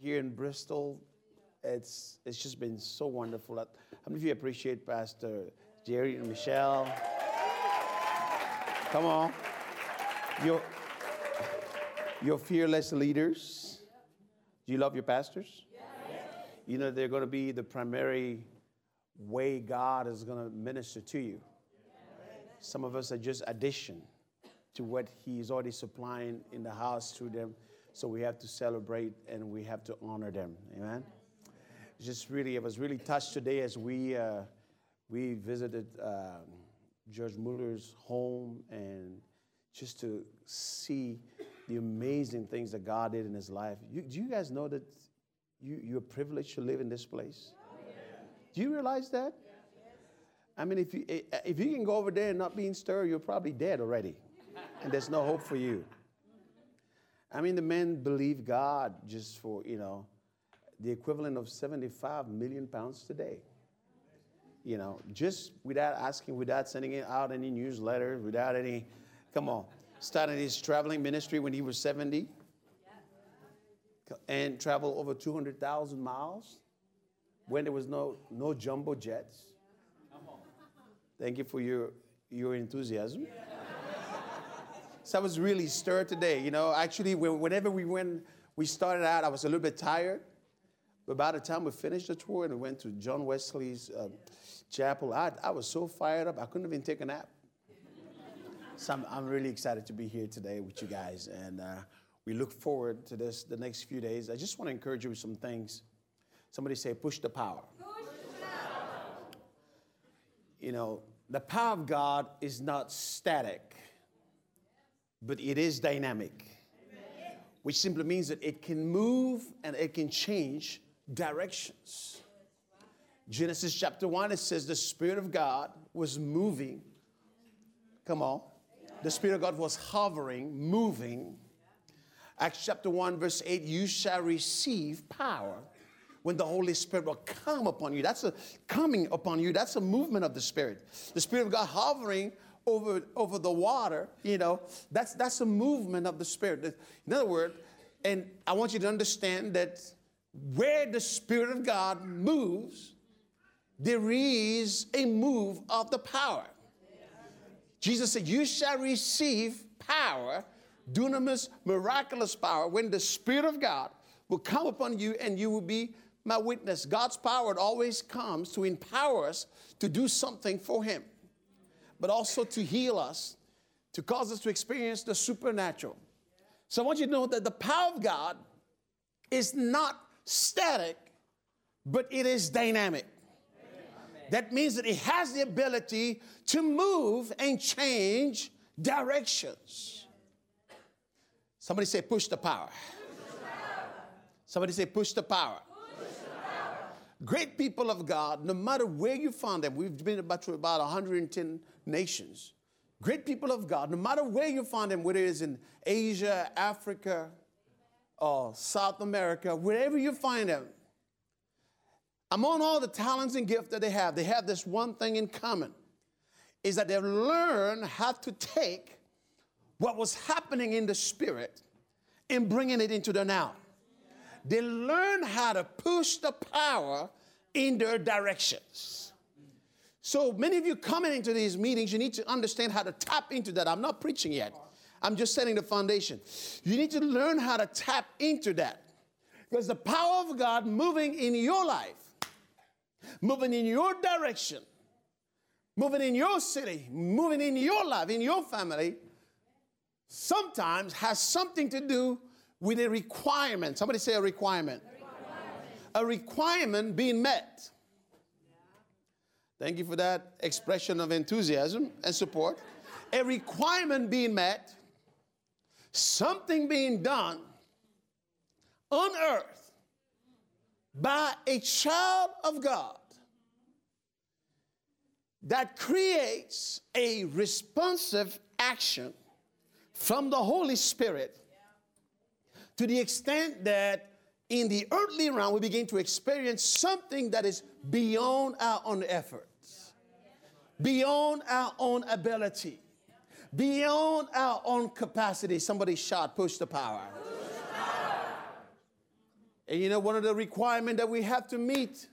here in Bristol. It's it's just been so wonderful. How many of you appreciate Pastor Jerry and Michelle? Come on. Your, your fearless leaders. Do you love your pastors? You know, they're going to be the primary way God is going to minister to you. Some of us are just addition to what He's already supplying in the house through them. So we have to celebrate and we have to honor them. Amen. Just really, I was really touched today as we uh, we visited um, George Muller's home and just to see the amazing things that God did in his life. You, do you guys know that you, you're privileged to live in this place? Do you realize that? I mean, if you, if you can go over there and not be in stir, you're probably dead already. And there's no hope for you. I mean, the men believe God just for, you know, the equivalent of 75 million pounds today. You know, just without asking, without sending out any newsletters, without any, come on. Started his traveling ministry when he was 70 and traveled over 200,000 miles when there was no, no jumbo jets. Thank you for your, your enthusiasm. So I was really stirred today. You know, actually, whenever we went, we started out, I was a little bit tired. But by the time we finished the tour and we went to John Wesley's uh, chapel, I, I was so fired up, I couldn't even take a nap. so I'm, I'm really excited to be here today with you guys. And uh, we look forward to this the next few days. I just want to encourage you with some things. Somebody say, push the power. Push the power. You know, the power of God is not static, but it is dynamic, which simply means that it can move and it can change directions. Genesis chapter 1, it says the Spirit of God was moving. Come on. The Spirit of God was hovering, moving. Acts chapter 1, verse 8 you shall receive power when the Holy Spirit will come upon you. That's a coming upon you. That's a movement of the Spirit. The Spirit of God hovering over, over the water, you know, that's, that's a movement of the Spirit. In other words, and I want you to understand that where the Spirit of God moves, there is a move of the power. Jesus said, You shall receive power, dunamis, miraculous power, when the Spirit of God will come upon you and you will be my witness. God's power always comes to empower us to do something for Him, but also to heal us, to cause us to experience the supernatural. So I want you to know that the power of God is not static, but it is dynamic. That means that it has the ability to move and change directions. Somebody say, push the power. Push the power. Somebody say, push the power. Great people of God, no matter where you find them, we've been about to about 110 nations. Great people of God, no matter where you find them, whether it's in Asia, Africa, or South America, wherever you find them, among all the talents and gifts that they have, they have this one thing in common is that they've learned how to take what was happening in the spirit and bringing it into the now. They learn how to push the power in their directions. So many of you coming into these meetings, you need to understand how to tap into that. I'm not preaching yet. I'm just setting the foundation. You need to learn how to tap into that. Because the power of God moving in your life, moving in your direction, moving in your city, moving in your life, in your family, sometimes has something to do with a requirement. Somebody say a requirement. A requirement, a requirement being met. Thank you for that expression of enthusiasm and support. A requirement being met something being done on earth by a child of God that creates a responsive action from the Holy Spirit to the extent that in the earthly realm we begin to experience something that is beyond our own efforts, beyond our own ability beyond our own capacity. Somebody shout, push the power. And you know, one of the requirements that we have to meet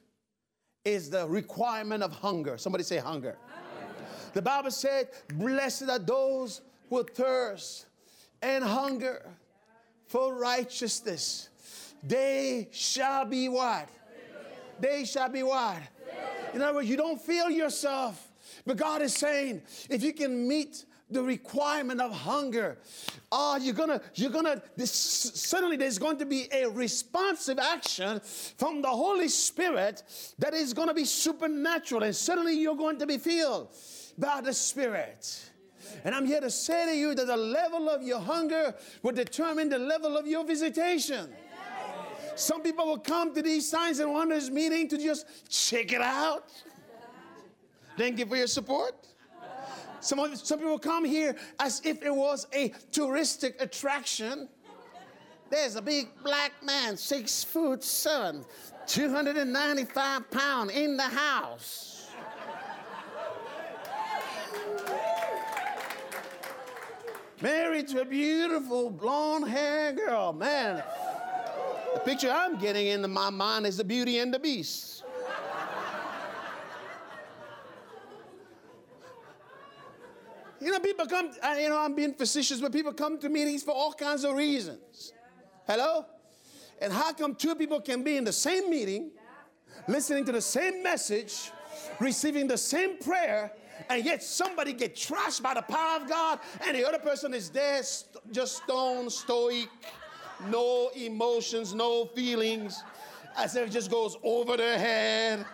is the requirement of hunger. Somebody say hunger. The Bible said, Blessed are those who thirst and hunger for righteousness. They shall be what? They shall be what? In other words, you don't feel yourself. But God is saying, if you can meet the requirement of hunger. Oh, you're gonna, you're gonna, this, suddenly there's going to be a responsive action from the Holy Spirit that is gonna be supernatural, and suddenly you're going to be filled by the Spirit. And I'm here to say to you that the level of your hunger will determine the level of your visitation. Some people will come to these signs and wonders meeting to just check it out. Thank you for your support. Some, some people come here as if it was a touristic attraction. There's a big black man, six foot seven, 295 pound in the house. Married to a beautiful blonde hair girl. Man, the picture I'm getting into my mind is the beauty and the beast. You know, people come, you know, I'm being facetious, but people come to meetings for all kinds of reasons. Hello? And how come two people can be in the same meeting, listening to the same message, receiving the same prayer, and yet somebody get trashed by the power of God, and the other person is there, st- just stone, stoic, no emotions, no feelings, as if it just goes over their head,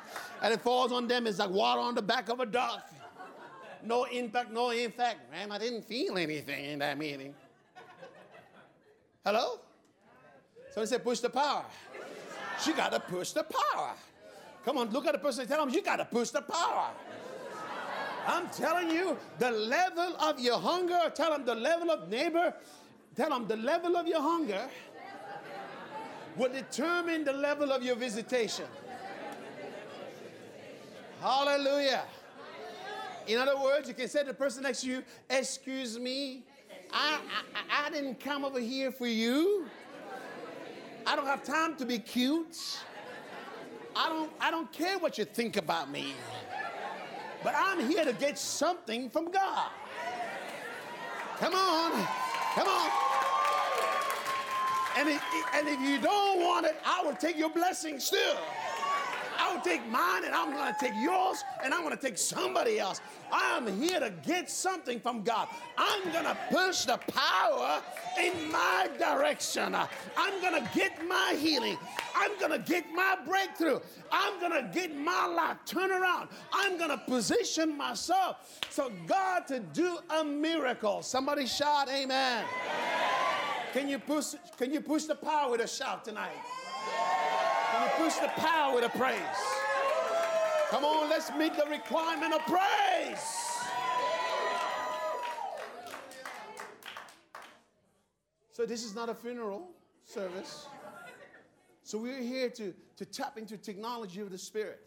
and it falls on them. It's like water on the back of a duck no impact, no impact. Man, I didn't feel anything in that meeting. Hello? Somebody said, push the power. She got to push the power. Come on, look at the person and tell them, you got to push the power. I'm telling you, the level of your hunger, tell them the level of neighbor, tell them the level of your hunger will determine the level of your visitation. Hallelujah. In other words, you can say to the person next to you, Excuse me, I, I, I didn't come over here for you. I don't have time to be cute. I don't, I don't care what you think about me. But I'm here to get something from God. Come on. Come on. And if, and if you don't want it, I will take your blessing still. Will take mine and I'm going to take yours and I'm going to take somebody else. I'm here to get something from God. I'm going to push the power in my direction. I'm going to get my healing. I'm going to get my breakthrough. I'm going to get my life turn around. I'm going to position myself for God to do a miracle. Somebody shout, Amen. Can you push, can you push the power with a shout tonight? Push the power a praise? Come on, let's meet the requirement of praise. So, this is not a funeral service. So, we're here to, to tap into technology of the Spirit.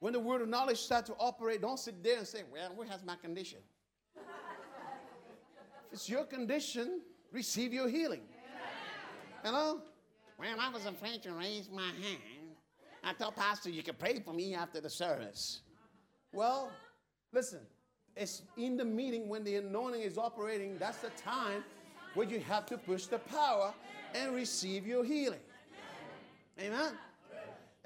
When the word of knowledge starts to operate, don't sit there and say, Well, where has my condition? if it's your condition, receive your healing. Hello? Well, I was afraid to raise my hand. I told Pastor, you can pray for me after the service. Well, listen, it's in the meeting when the anointing is operating, that's the time where you have to push the power and receive your healing. Amen.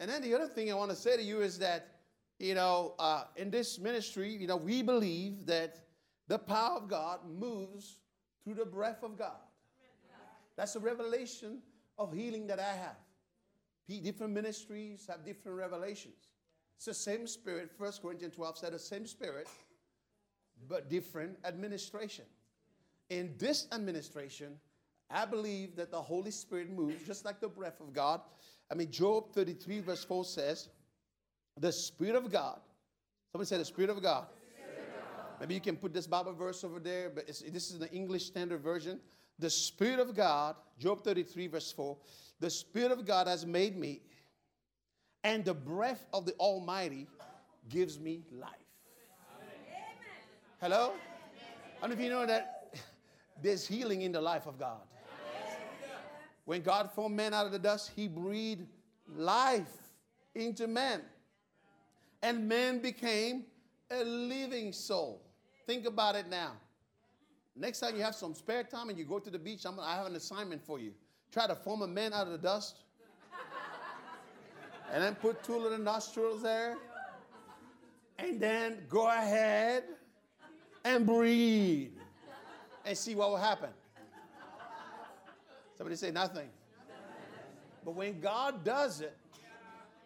And then the other thing I want to say to you is that, you know, uh, in this ministry, you know, we believe that the power of God moves through the breath of God. That's a revelation of healing that I have. Different ministries have different revelations. It's the same spirit. 1 Corinthians 12 said the same spirit, but different administration. In this administration, I believe that the Holy Spirit moves just like the breath of God. I mean, Job 33, verse 4 says, The Spirit of God. Somebody say, The Spirit of God. Spirit of God. Maybe you can put this Bible verse over there, but this is the English Standard Version. The Spirit of God, Job 33, verse 4, the Spirit of God has made me, and the breath of the Almighty gives me life. Amen. Hello? I don't know if you know that there's healing in the life of God. When God formed man out of the dust, he breathed life into man. And man became a living soul. Think about it now. Next time you have some spare time and you go to the beach, I'm, I have an assignment for you. Try to form a man out of the dust. and then put two little nostrils there. And then go ahead and breathe. And see what will happen. Somebody say nothing. But when God does it,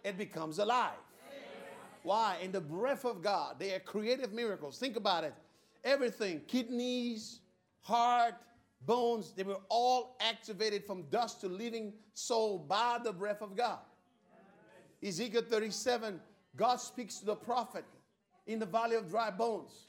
it becomes alive. Why? In the breath of God, they are creative miracles. Think about it. Everything kidneys, heart, bones they were all activated from dust to living soul by the breath of God. Ezekiel 37, God speaks to the prophet in the valley of dry bones.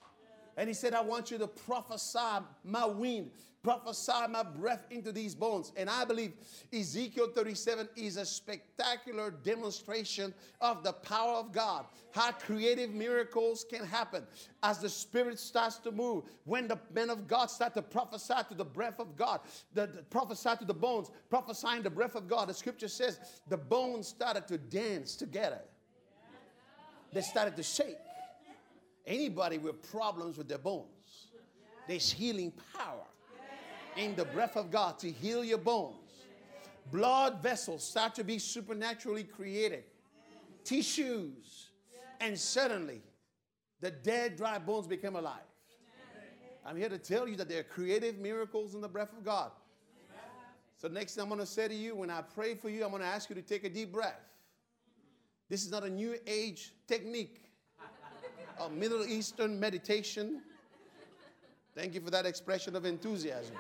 And he said, I want you to prophesy my wind prophesy my breath into these bones. And I believe Ezekiel 37 is a spectacular demonstration of the power of God, how creative miracles can happen as the Spirit starts to move. When the men of God start to prophesy to the breath of God, the, the prophesy to the bones, prophesying the breath of God. The scripture says the bones started to dance together, they started to shake. Anybody with problems with their bones, there's healing power in the breath of God to heal your bones. Blood vessels start to be supernaturally created, tissues, and suddenly the dead, dry bones become alive. I'm here to tell you that there are creative miracles in the breath of God. So, next thing I'm going to say to you, when I pray for you, I'm going to ask you to take a deep breath. This is not a new age technique, a Middle Eastern meditation. Thank you for that expression of enthusiasm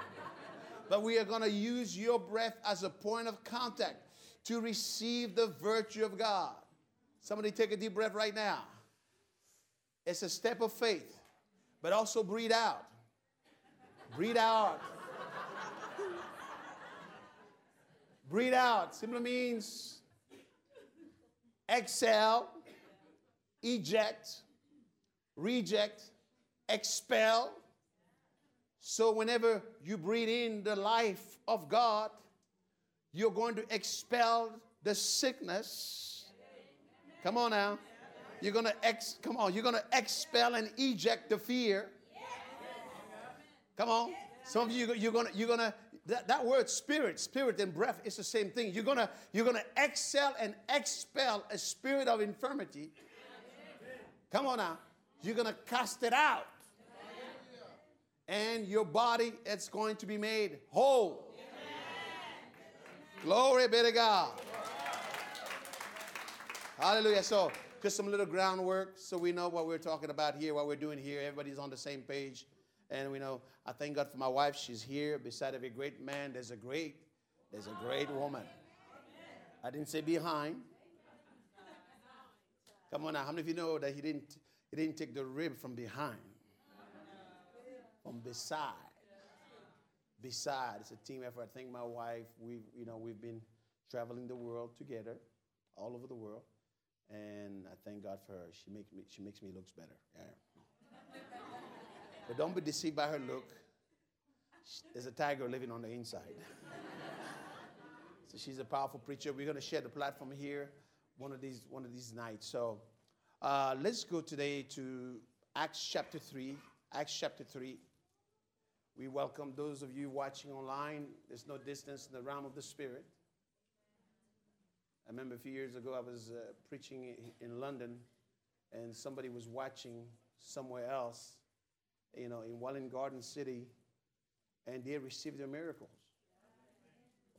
but we are going to use your breath as a point of contact to receive the virtue of God. Somebody take a deep breath right now. It's a step of faith, but also breathe out. Breathe out. breathe out simply means exhale, eject, reject, expel, so, whenever you breathe in the life of God, you're going to expel the sickness. Come on now. You're going to ex come on, you're going to expel and eject the fear. Come on. Some of you you're going to you're going to that, that word spirit, spirit and breath is the same thing. You're going to you're going to excel and expel a spirit of infirmity. Come on now. You're going to cast it out and your body it's going to be made whole. Amen. Glory be to God. Hallelujah. So, just some little groundwork so we know what we're talking about here, what we're doing here. Everybody's on the same page. And we know, I thank God for my wife. She's here. Beside every great man, there's a great, there's a great woman. I didn't say behind. Come on now. How many of you know that he didn't, he didn't take the rib from behind? From beside. Beside. It's a team effort. I think my wife, we you know, we've been traveling the world together, all over the world. And I thank God for her. She makes me, she makes me looks better. Yeah. but don't be deceived by her look. There's a tiger living on the inside. so she's a powerful preacher. We're going to share the platform here one of these, one of these nights. So uh, let's go today to Acts chapter 3. Acts chapter 3. We welcome those of you watching online. There's no distance in the realm of the Spirit. I remember a few years ago I was uh, preaching in London and somebody was watching somewhere else, you know, in Welwyn Garden City, and they received their miracles.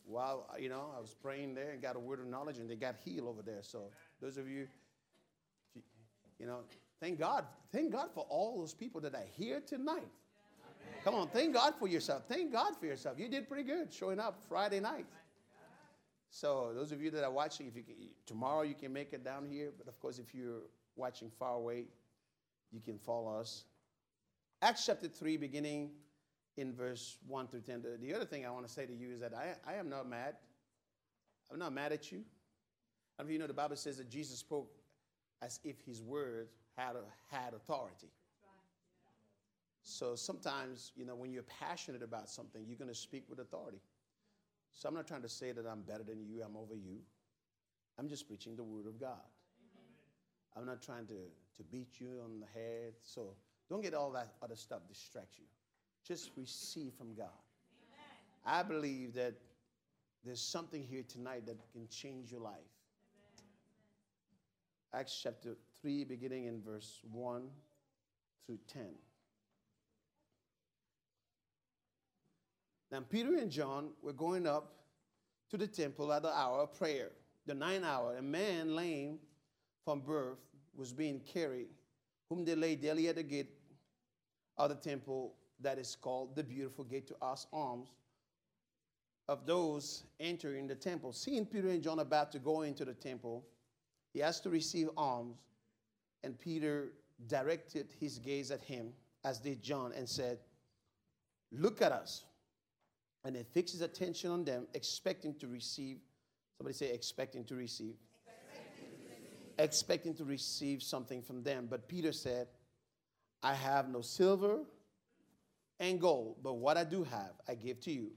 While, you know, I was praying there and got a word of knowledge and they got healed over there. So, those of you, you know, thank God. Thank God for all those people that are here tonight. Come on, thank God for yourself. Thank God for yourself. You did pretty good showing up Friday night. So those of you that are watching, if you can, tomorrow you can make it down here. But of course, if you're watching far away, you can follow us. Acts chapter 3, beginning in verse 1 through 10. The, the other thing I want to say to you is that I, I am not mad. I'm not mad at you. I you know the Bible says that Jesus spoke as if his words had, had authority. So sometimes, you know, when you're passionate about something, you're going to speak with authority. So I'm not trying to say that I'm better than you, I'm over you. I'm just preaching the word of God. I'm not trying to, to beat you on the head. So don't get all that other stuff distract you. Just receive from God. I believe that there's something here tonight that can change your life. Acts chapter 3, beginning in verse 1 through 10. Now, Peter and John were going up to the temple at the hour of prayer, the ninth hour. A man lame from birth was being carried, whom they laid daily at the gate of the temple that is called the beautiful gate to ask alms of those entering the temple. Seeing Peter and John about to go into the temple, he asked to receive alms, and Peter directed his gaze at him, as did John, and said, Look at us. And he fixed his attention on them, expecting to receive. Somebody say, expecting to receive. Expecting to receive, expecting to receive something from them. But Peter said, I have no silver and gold, but what I do have, I give to you.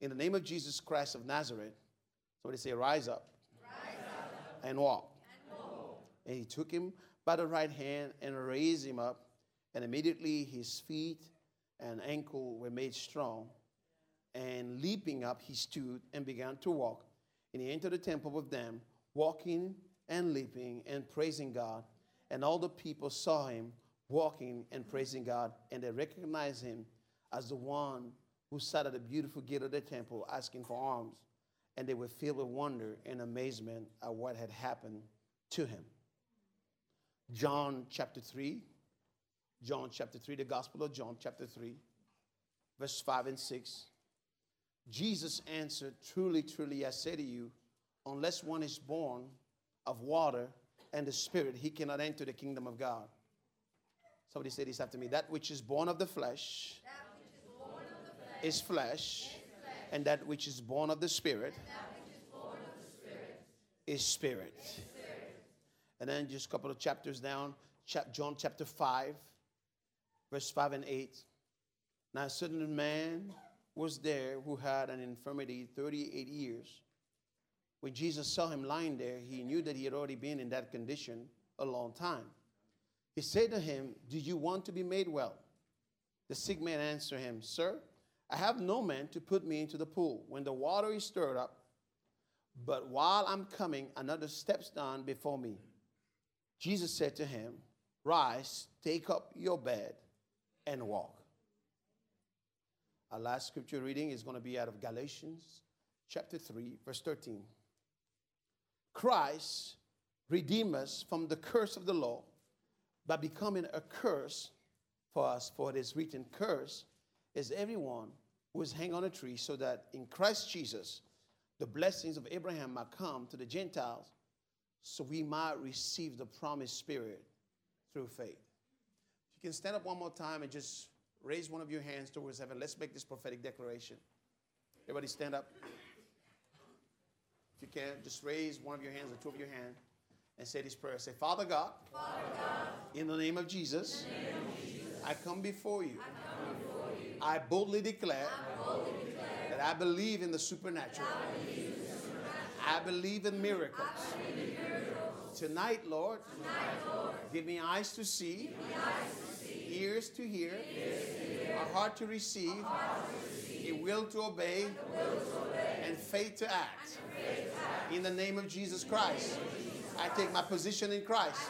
In the name of Jesus Christ of Nazareth, somebody say, Rise up, Rise up. And, walk. and walk. And he took him by the right hand and raised him up, and immediately his feet and ankle were made strong. And leaping up, he stood and began to walk. And he entered the temple with them, walking and leaping and praising God. And all the people saw him walking and praising God, and they recognized him as the one who sat at the beautiful gate of the temple asking for alms. And they were filled with wonder and amazement at what had happened to him. John chapter 3, John chapter 3, the Gospel of John chapter 3, verse 5 and 6. Jesus answered, Truly, truly, I say to you, unless one is born of water and the Spirit, he cannot enter the kingdom of God. Somebody say this after me. That which is born of the flesh, is, flesh, and that which is born of the Spirit, is, spirit. And then just a couple of chapters down, John chapter 5, verse 5 and 8. Now, a certain man was there who had an infirmity 38 years. When Jesus saw him lying there, he knew that he had already been in that condition a long time. He said to him, Do you want to be made well? The sick man answered him, Sir, I have no man to put me into the pool when the water is stirred up. But while I'm coming, another steps down before me. Jesus said to him, Rise, take up your bed, and walk. Our last scripture reading is going to be out of Galatians chapter 3, verse 13. Christ redeemed us from the curse of the law by becoming a curse for us, for it is written, Curse is everyone who is hanged on a tree, so that in Christ Jesus the blessings of Abraham might come to the Gentiles, so we might receive the promised Spirit through faith. If You can stand up one more time and just raise one of your hands towards heaven. Let's make this prophetic declaration. Everybody stand up. If you can, just raise one of your hands or two of your hands and say this prayer. Say, Father God, Father God in the name of Jesus, name of Jesus I, come before you. I, before you. I, boldly declare, I boldly declare that I believe in the supernatural. I believe in, miracles. Tonight, Lord, Tonight, Lord, give me eyes to see ears, to hear, ears to hear, a heart to receive, a, heart to receive, a will to obey, will to obey and faith to act. Faith to act. In the name of Jesus Christ. I take my position in Christ.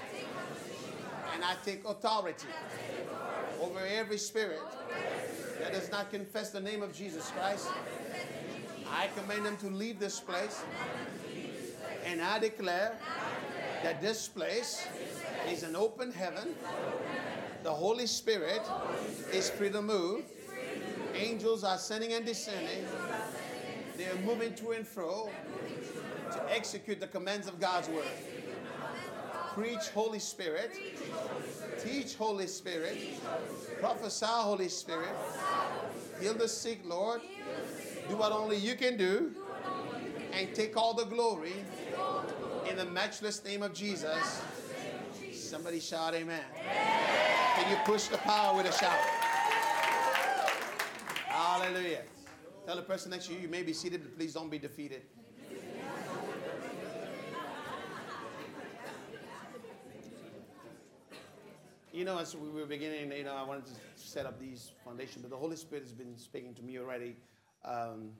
And I take authority over every spirit that does not confess the name of Jesus Christ. I command them to leave this place. And I declare that this place is an open heaven. The Holy Spirit is free to move. Angels are ascending and descending. They are moving to and fro to execute the commands of God's word. Preach, Holy Spirit. Teach, Holy Spirit. Prophesy, Holy Spirit. Heal the sick, Lord. Do what only you can do. And take all the glory in the matchless name of Jesus. Somebody shout, Amen. Can you push the power with a shout? Hallelujah. Tell the person next to you, you may be seated, but please don't be defeated. you know, as we were beginning, you know, I wanted to set up these foundations, but the Holy Spirit has been speaking to me already. Um,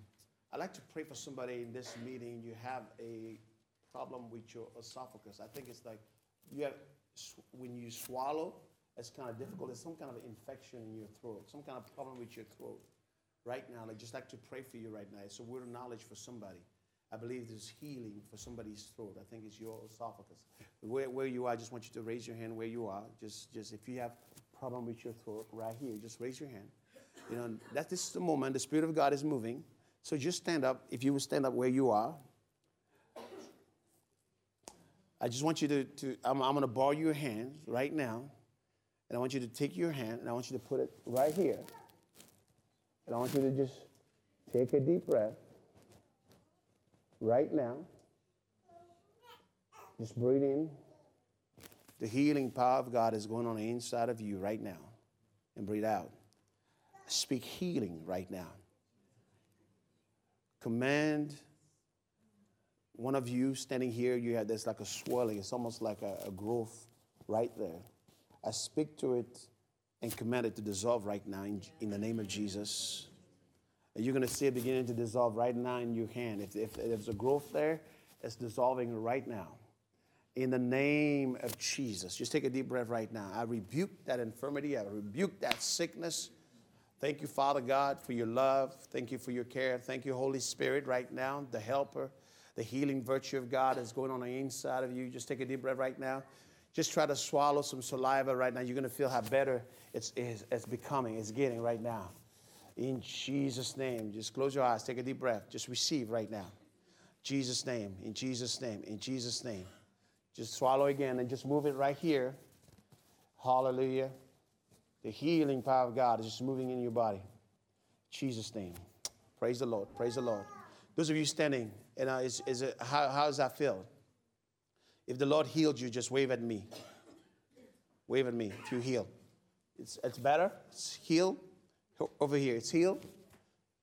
I'd like to pray for somebody in this meeting. You have a problem with your esophagus. I think it's like you have, when you swallow, it's kind of difficult. There's some kind of infection in your throat, some kind of problem with your throat right now. I'd just like to pray for you right now. It's a word of knowledge for somebody. I believe there's healing for somebody's throat. I think it's your esophagus. Where, where you are, I just want you to raise your hand where you are. Just, just if you have problem with your throat right here, just raise your hand. You know, that this is the moment. The Spirit of God is moving. So just stand up. If you would stand up where you are. I just want you to, to I'm, I'm going to borrow your hand right now. And I want you to take your hand and I want you to put it right here. And I want you to just take a deep breath right now. Just breathe in. The healing power of God is going on the inside of you right now. And breathe out. Speak healing right now. Command one of you standing here, you have this like a swirling, it's almost like a, a growth right there. I speak to it and command it to dissolve right now in, in the name of Jesus. And you're going to see it beginning to dissolve right now in your hand. If, if, if there's a growth there, it's dissolving right now. In the name of Jesus. Just take a deep breath right now. I rebuke that infirmity. I rebuke that sickness. Thank you, Father God, for your love. Thank you for your care. Thank you, Holy Spirit, right now, the helper. The healing virtue of God is going on the inside of you. Just take a deep breath right now. Just try to swallow some saliva right now. You're going to feel how better it's, it's, it's becoming, it's getting right now. In Jesus' name, just close your eyes, take a deep breath. Just receive right now. Jesus' name, in Jesus' name, in Jesus' name. Just swallow again and just move it right here. Hallelujah. The healing power of God is just moving in your body. Jesus' name. Praise the Lord. Praise the Lord. Those of you standing, and uh, is, is it, how, how does that feel? If the Lord healed you, just wave at me. Wave at me if you heal. It's, it's better. It's healed. Over here. It's healed.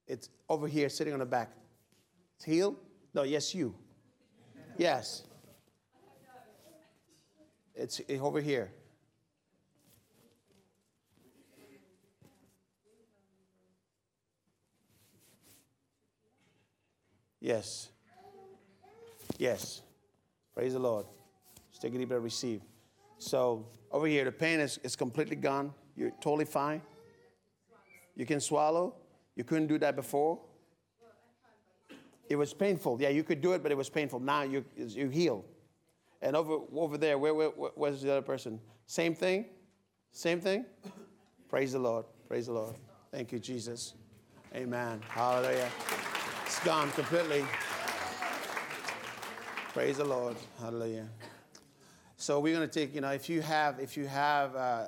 It's over here, sitting on the back. It's healed. No, yes, you. Yes. It's over here. Yes. Yes. Praise the Lord. Take deep breath, receive. So over here, the pain is, is completely gone. You're totally fine. You can swallow. You couldn't do that before. It was painful. Yeah, you could do it, but it was painful. Now you you heal. And over over there, where, where where's the other person? Same thing. Same thing. Praise the Lord. Praise the Lord. Thank you, Jesus. Amen. Hallelujah. It's gone completely. Praise the Lord. Hallelujah. So we're going to take, you know, if you have, if you have uh,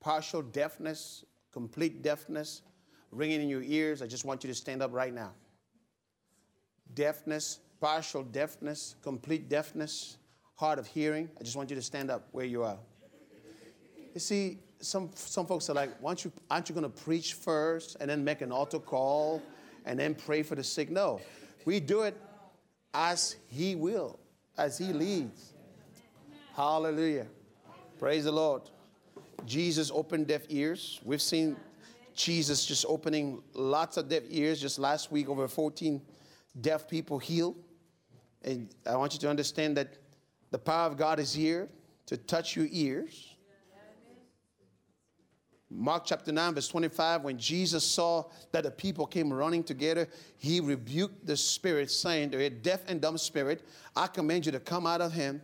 partial deafness, complete deafness, ringing in your ears, I just want you to stand up right now. Deafness, partial deafness, complete deafness, hard of hearing, I just want you to stand up where you are. You see, some, some folks are like, Why don't you, aren't you going to preach first and then make an altar call and then pray for the sick? No, we do it as He will, as He leads. Hallelujah. Praise the Lord. Jesus opened deaf ears. We've seen Jesus just opening lots of deaf ears. Just last week, over 14 deaf people healed. And I want you to understand that the power of God is here to touch your ears. Mark chapter 9, verse 25, when Jesus saw that the people came running together, he rebuked the spirit, saying to a deaf and dumb spirit, I command you to come out of him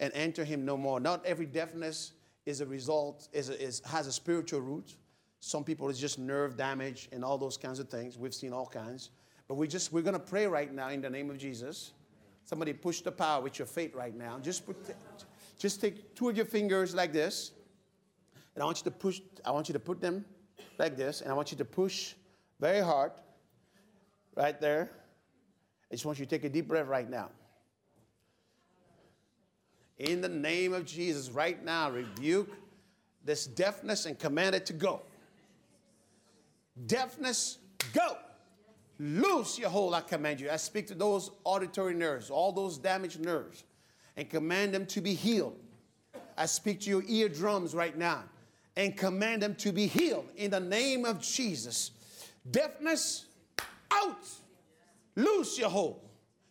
and enter him no more. Not every deafness is a result, is, is has a spiritual root. Some people it's just nerve damage and all those kinds of things. We've seen all kinds. But we just we're gonna pray right now in the name of Jesus. Somebody push the power with your faith right now. Just put, just take two of your fingers like this. And I want you to push, I want you to put them like this, and I want you to push very hard right there. I just want you to take a deep breath right now. In the name of Jesus, right now, rebuke this deafness and command it to go. Deafness, go. Loose your hold, I command you. I speak to those auditory nerves, all those damaged nerves, and command them to be healed. I speak to your eardrums right now and command them to be healed in the name of Jesus. Deafness, out. Loose your hold.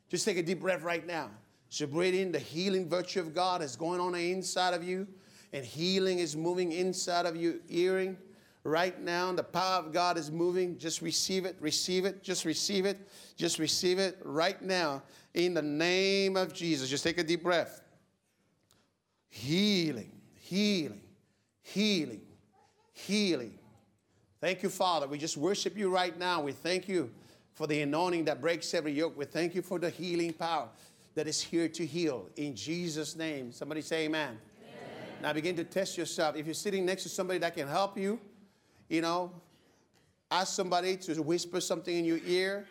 Just take a deep breath right now. In the healing virtue of God is going on the inside of you, and healing is moving inside of your earring right now. The power of God is moving. Just receive it, receive it, just receive it, just receive it right now in the name of Jesus. Just take a deep breath. Healing, healing, healing, healing. Thank you, Father. We just worship you right now. We thank you for the anointing that breaks every yoke. We thank you for the healing power that is here to heal. In Jesus' name. Somebody say amen. amen. Now begin to test yourself. If you're sitting next to somebody that can help you, you know, ask somebody to whisper something in your ear,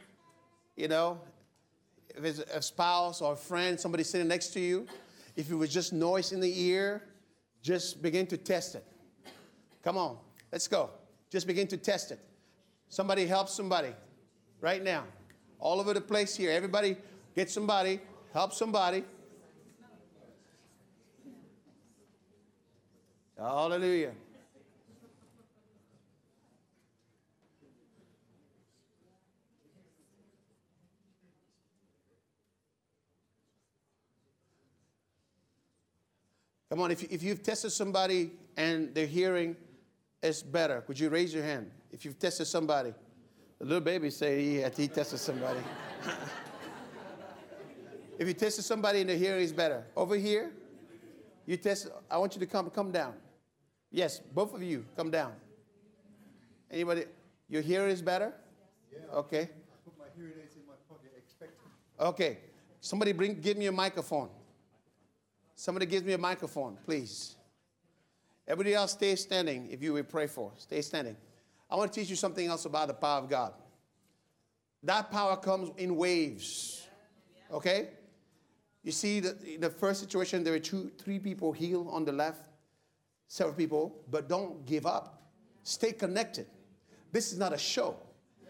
you know, if it's a spouse or a friend, somebody sitting next to you, if it was just noise in the ear, just begin to test it. Come on, let's go. Just begin to test it. Somebody help somebody right now. All over the place here. Everybody get somebody, help somebody. Hallelujah. Come on, if, if you've tested somebody and their hearing is better, could you raise your hand? If you've tested somebody, the little baby said he, he tested somebody. if you tested somebody and their hearing is better, over here, you test. I want you to come come down. Yes, both of you come down. Anybody? Your hearing is better. Yeah. Okay. I put my hearing aids in my pocket, expecting. Okay. Somebody bring give me a microphone. Somebody gives me a microphone, please. Everybody else, stay standing if you will pray for. Stay standing. I want to teach you something else about the power of God. That power comes in waves. Okay? You see, the, in the first situation, there were two, three people healed on the left, several people, but don't give up. Stay connected. This is not a show,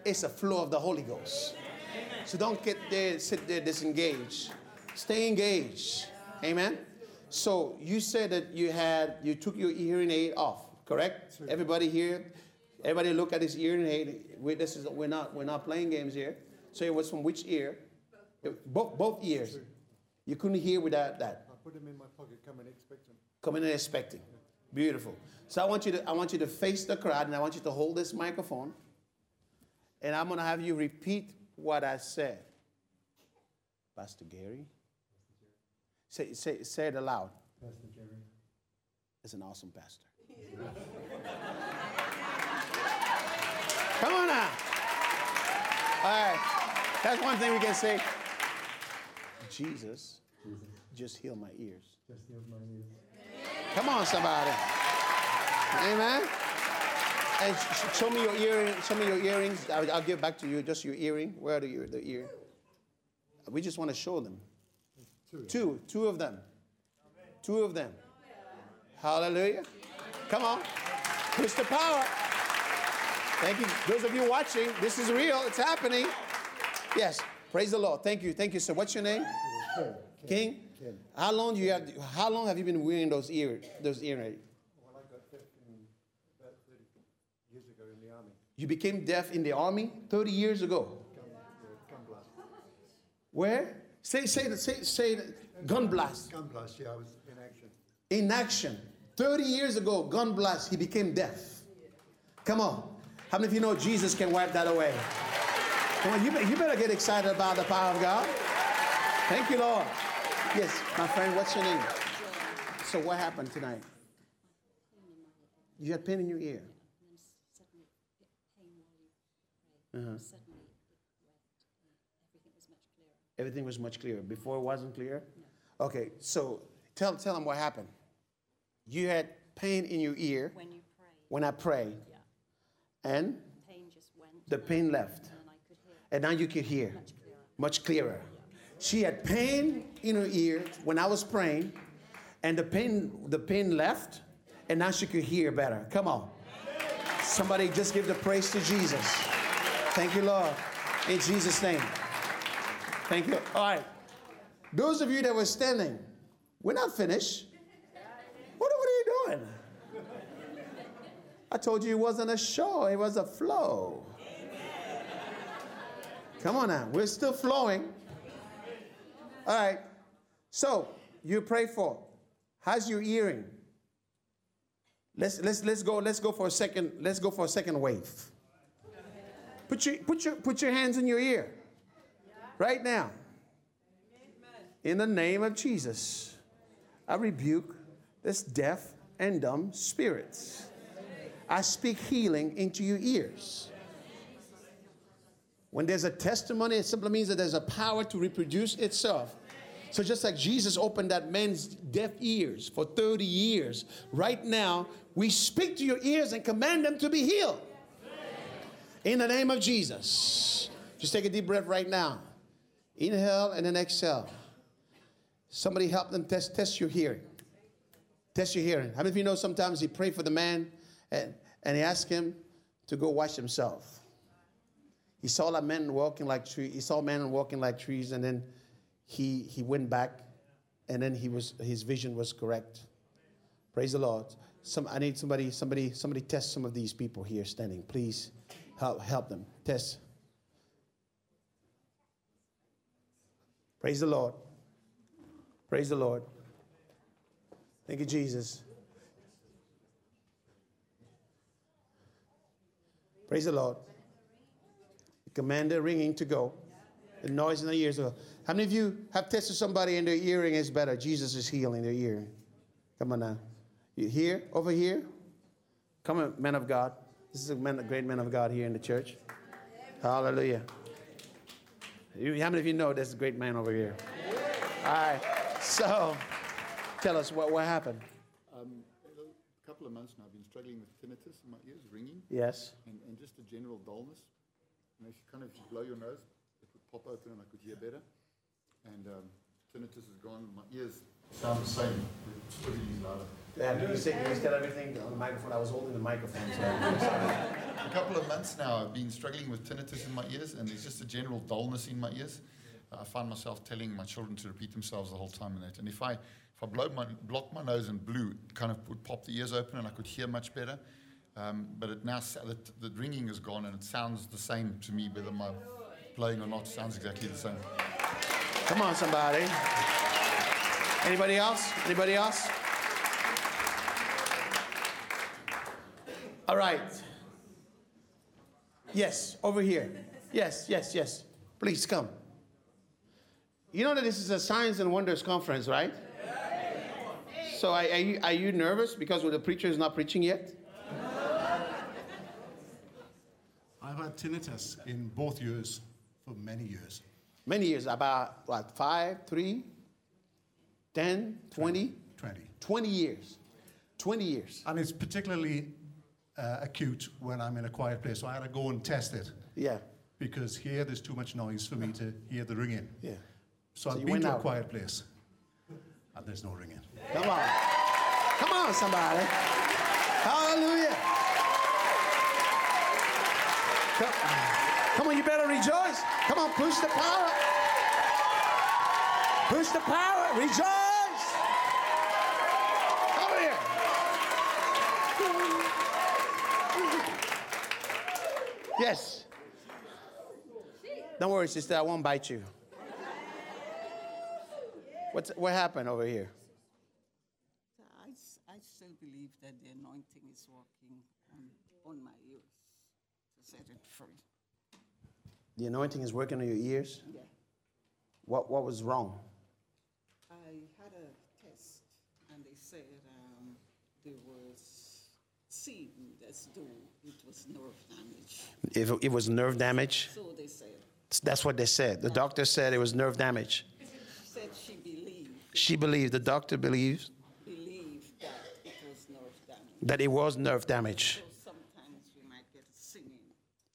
it's a flow of the Holy Ghost. So don't get there, sit there disengaged. Stay engaged. Amen. So you said that you had you took your hearing aid off, correct? Everybody here, everybody look at his hearing aid. We, this is we're not we're not playing games here. So it was from which ear? Both both ears. You couldn't hear without that. I put them in my pocket, come coming expecting. Coming and expecting. Beautiful. So I want you to I want you to face the crowd and I want you to hold this microphone. And I'm gonna have you repeat what I said. Pastor Gary. Say, say, say it aloud. Pastor Gary. It's an awesome pastor. Come on now. All right. That's one thing we can say. Jesus, just heal my ears. Just healed my ears. Come on, somebody. Amen. And sh- sh- show me your earring. Show me your earrings. I'll, I'll give back to you just your earring. Where are the ear? The ear. We just want to show them. Two. Two, two of them. Two of them. Hallelujah. Come on. Push the power. Thank you. Those of you watching, this is real. It's happening. Yes. Praise the Lord. Thank you. Thank you, sir. What's your name? Ken. King. Ken. How long do you have? How long have you been wearing those ear those earrings? Well, I got deaf in about 30 years ago in the army. You became deaf in the army 30 years ago. Gun, yeah, gun blast. Where? Say say say say that. gun blast. Gun blast, yeah, I was in action. In action. 30 years ago, gun blast, he became deaf. Come on. How many of you know Jesus can wipe that away? Come on, you, you better get excited about the power of God. Thank you, Lord. Yes, my friend, what's your name? So, what happened tonight? You had pain in your ear. Suddenly pain while. Uh-huh. Suddenly it went and everything was much clearer. Everything was much clearer. Before it wasn't clear? Okay, so tell, tell them what happened. You had pain in your ear When you prayed, when I prayed, yeah, and pain just went. the pain left. And I could hear And now you can hear much clearer. much clearer. She had pain in her ear when I was praying, and the pain, the pain left, and now she could hear better. Come on. Somebody just give the praise to Jesus. Thank you, Lord. In Jesus' name. Thank you. All right. Those of you that were standing, we're not finished. What, what are you doing? I told you it wasn't a show, it was a flow. Come on now, we're still flowing. All right. So, you pray for. How's your hearing? Let's let's let's go let's go for a second let's go for a second wave. Put your put your put your hands in your ear. Right now. In the name of Jesus. I rebuke this deaf and dumb spirits. I speak healing into your ears. When there's a testimony, it simply means that there's a power to reproduce itself. So, just like Jesus opened that man's deaf ears for 30 years, right now, we speak to your ears and command them to be healed. In the name of Jesus. Just take a deep breath right now. Inhale and then exhale. Somebody help them test, test your hearing. Test your hearing. How many of you know sometimes he prayed for the man and, and he asked him to go wash himself? He saw a man walking like tree. He saw men walking like trees, and then he he went back, and then he was his vision was correct. Praise the Lord. Some I need somebody somebody somebody test some of these people here standing. Please help help them test. Praise the Lord. Praise the Lord. Thank you, Jesus. Praise the Lord. Command the ringing to go. The noise in the ears. How many of you have tested somebody and their hearing is better? Jesus is healing their ear. Come on now. You here? Over here? Come on, man of God. This is a, man, a great man of God here in the church. Hallelujah. You- How many of you know there's a great man over here? All right. So, tell us what, what happened. Um, a couple of months now, I've been struggling with tinnitus in my ears, ringing, Yes. and, and just a general dullness. And if you kind of blow your nose, it would pop open and I could hear better. And um, tinnitus is gone. My ears sound the same. Everything's louder. Yeah, you say you tell everything on the microphone. I was holding the microphone. So A couple of months now, I've been struggling with tinnitus in my ears, and there's just a general dullness in my ears. I find myself telling my children to repeat themselves the whole time in that. And if I if I blow my, block my nose and blew, it kind of would pop the ears open, and I could hear much better. Um, but it now the, the ringing is gone, and it sounds the same to me, whether my playing or not. Sounds exactly the same. Come on, somebody. Anybody else? Anybody else? All right. Yes, over here. Yes, yes, yes. Please come. You know that this is a Signs and Wonders conference, right? So are, are, you, are you nervous because the preacher is not preaching yet? Had tinnitus in both ears for many years. Many years, about what, five, three, 10, 20? 20. 20 years. 20 years. And it's particularly uh, acute when I'm in a quiet place. So I had to go and test it Yeah, because here there's too much noise for me to hear the ringing. yeah. So, So I've been to out. a quiet place and there's no ringing. Come on. Come on, somebody. Hallelujah. Come on, you better rejoice. Come on, push the power. Push the power. Rejoice. Come here. Yes. Don't worry, sister. I won't bite you. What's, what happened over here? I still believe that the anointing is working on, on my ears to set it free. The anointing is working on your ears. Yeah. What, what was wrong? I had a test and they said um, there was seeing as though it was nerve damage. If it was nerve damage, So they said, that's what they said. The doctor said it was nerve damage. said she believed, She believed, the doctor believes believed that it was nerve damage. that it was nerve damage. So sometimes we might get singing.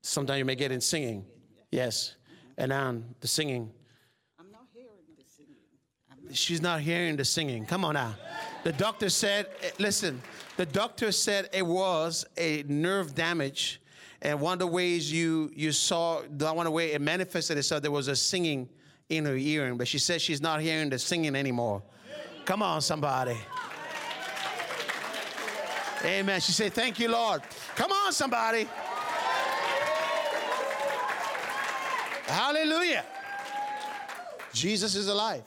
Sometimes you may get in singing. Yes. And then the singing. I'm not hearing the singing. Not, She's not hearing the singing. Come on now. The doctor said, eh, listen, the doctor said it was a nerve damage And one of the ways you you saw, the one way it manifested itself, there was a singing in her hearing, but she says she's not hearing the singing anymore. Come on, somebody. Amen. She said, Thank you, Lord. Come on, somebody. Hallelujah. Jesus is alive.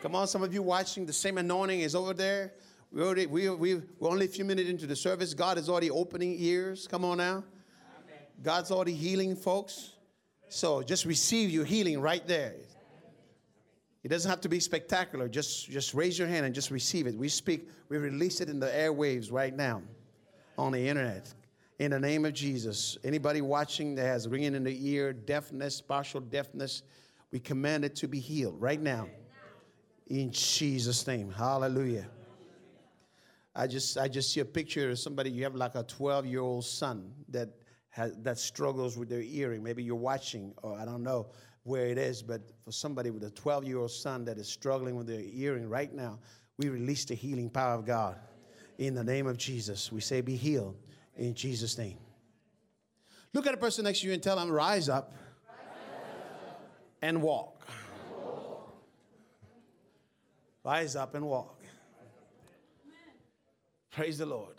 Come on, some of you watching, the same anointing is over there. We already, we, we, we're only a few minutes into the service. God is already opening ears. Come on now. God's already healing folks. So just receive your healing right there. It doesn't have to be spectacular. Just, just raise your hand and just receive it. We speak, we release it in the airwaves right now on the internet. In the name of Jesus. Anybody watching that has ringing in the ear, deafness, partial deafness, we command it to be healed right now. In Jesus' name. Hallelujah. I just I just see a picture of somebody you have like a 12 year old son that has, that struggles with their hearing. Maybe you're watching, or I don't know where it is, but for somebody with a 12 year old son that is struggling with their hearing right now, we release the healing power of God in the name of Jesus. We say, Be healed in Jesus' name. Look at the person next to you and tell them, Rise up and walk. Rise up and walk. Praise the Lord.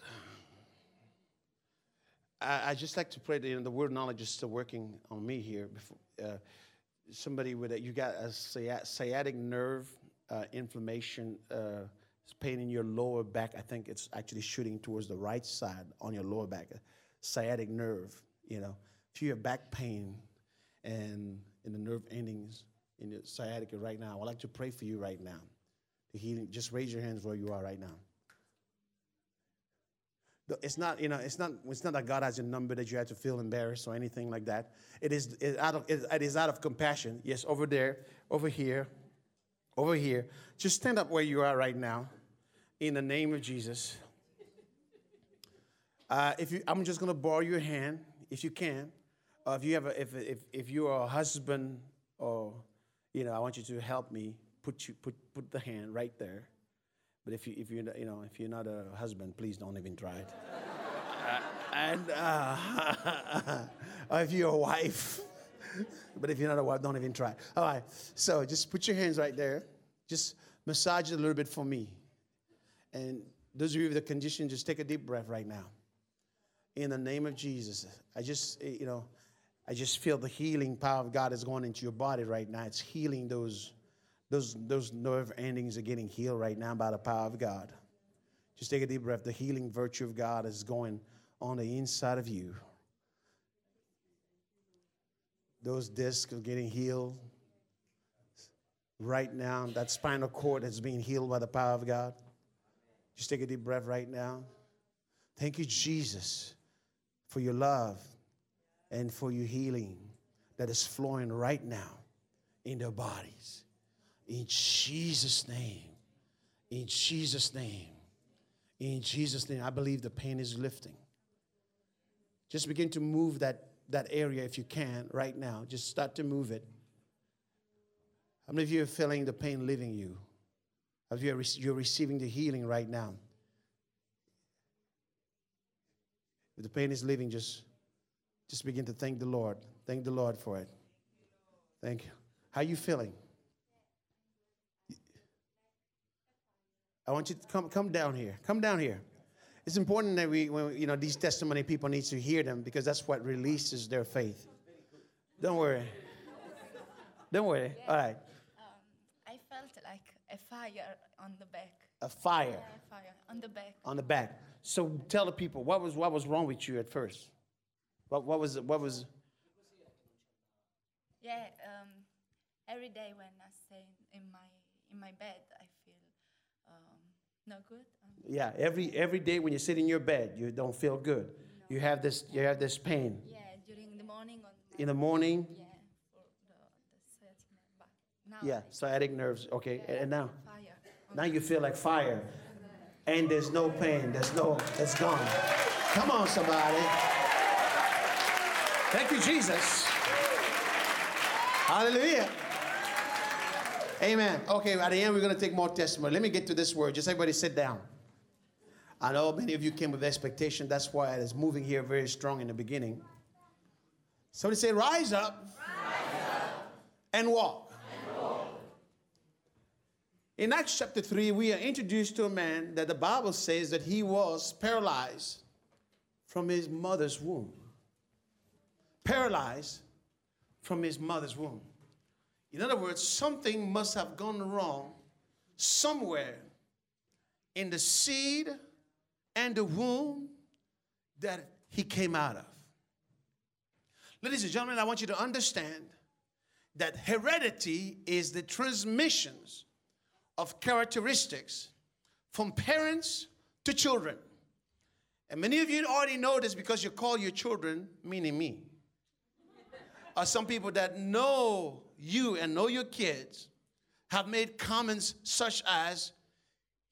I, I just like to pray that you know, the word knowledge is still working on me here. Before, uh, somebody with a, you got a sciatic nerve uh, inflammation, uh, pain in your lower back. I think it's actually shooting towards the right side on your lower back. Sciatic nerve. You know, if you have back pain and in the nerve endings in your sciatica right now, I'd like to pray for you right now. The healing. Just raise your hands where you are right now. It's not, you know, it's not, it's not that God has a number that you have to feel embarrassed or anything like that. It is, it out of, it is out of compassion. Yes, over there, over here, over here. Just stand up where you are right now, in the name of Jesus. Uh, if you, I'm just going to borrow your hand, if you can. Uh, if you have, a, if, if, if you are a husband, or you know, I want you to help me put you put put the hand right there. But if you if you you know if you're not a husband, please don't even try it. uh, and uh, or if you're a wife, but if you're not a wife, don't even try. All right. So just put your hands right there. Just massage it a little bit for me. And those of you with a condition, just take a deep breath right now. In the name of Jesus, I just eh, you know, I just feel the healing power of God is going into your body right now. It's healing those those, those nerve endings are getting healed right now by the power of God. Just take a deep breath. The healing virtue of God is going on the inside of you. Those discs are getting healed right now. That spinal cord is being healed by the power of God. Just take a deep breath right now. Thank you, Jesus, for your love and for your healing that is flowing right now in their bodies. In Jesus' name. In Jesus' name. In Jesus' name. I believe the pain is lifting. Just begin to move that, that area if you can right now. Just start to move it. How many of you are feeling the pain leaving you? Of you are receiving the healing right now? If the pain is leaving, just, just begin to thank the Lord. Thank the Lord for it. Thank you. How are you feeling? I want you to come, come down here. Come down here. It's important that we, when, you know, these testimony people need to hear them because that's what releases their faith. Don't worry. Don't worry. All right. Um, I felt like a fire on the back. A fire Yeah, fire on the back. on the back. So tell the people what was what was wrong with you at first. What what was what was Yeah, um, every day when I stay in my in my bed, I feel um, not good. Yeah every every day when you sit in your bed you don't feel good. You have this you have this pain yeah, during the morning on in the morning. yeah for the the sweating, but now Yeah, sciatic nerves. Okay, and now fire. now you feel like fire, and there's no pain. There's no it's gone. Come on, somebody. Thank you, Jesus. Hallelujah. Amen. Okay, at the end, we're going to take more testimony. Let me get to this word. Just everybody sit down. I know many of you came with expectation. That's why it is moving here very strong in the beginning. Somebody say, Rise up, And, walk. In Acts chapter 3, we are introduced to a man that the Bible says that he was paralyzed from his mother's womb. Paralyzed from his mother's womb. In other words, something must have gone wrong somewhere in the seed and the womb that he came out of. Ladies and gentlemen, I want you to understand that heredity is the transmissions of characteristics from parents to children. And many of you already know this because you call your children, meaning me. Or some people that know you and know your kids have made comments such as,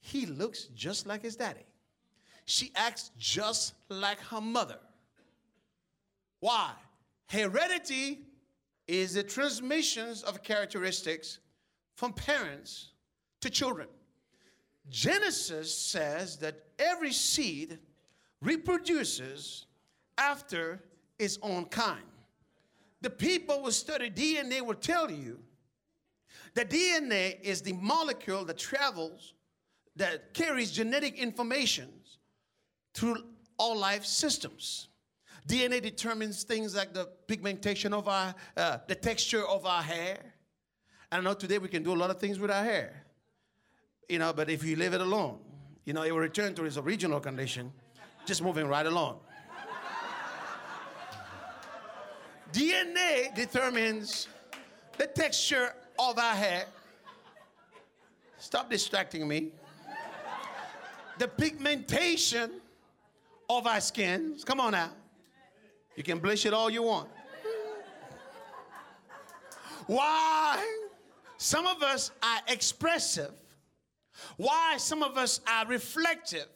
he looks just like his daddy. She acts just like her mother. Why? Heredity is the transmissions of characteristics from parents to children. Genesis says that every seed reproduces after its own kind. The people who study DNA will tell you that DNA is the molecule that travels, that carries genetic information through all life systems. DNA determines things like the pigmentation of our, uh, the texture of our hair. I know today we can do a lot of things with our hair, you know, but if you leave it alone, you know, it will return to its original condition, just moving right along. DNA determines the texture of our hair. Stop distracting me. The pigmentation of our skins. Come on now. You can bleach it all you want. Why some of us are expressive, why some of us are reflective,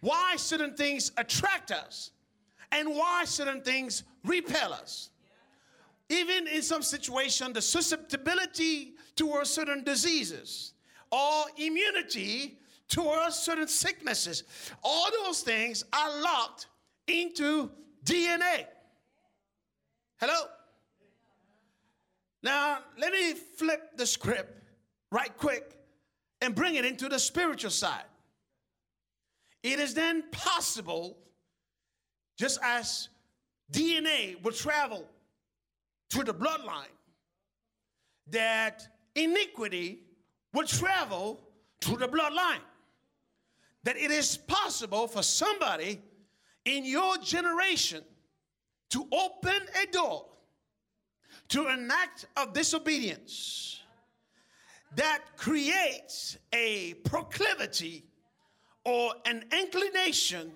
why certain things attract us, and why certain things repel us. Even in some situation, the susceptibility towards certain diseases or immunity towards certain sicknesses, all those things are locked into DNA. Hello? Now, let me flip the script right quick and bring it into the spiritual side. It is then possible, just as DNA will travel through the bloodline, that iniquity will travel through the bloodline. That it is possible for somebody in your generation to open a door to an act of disobedience that creates a proclivity or an inclination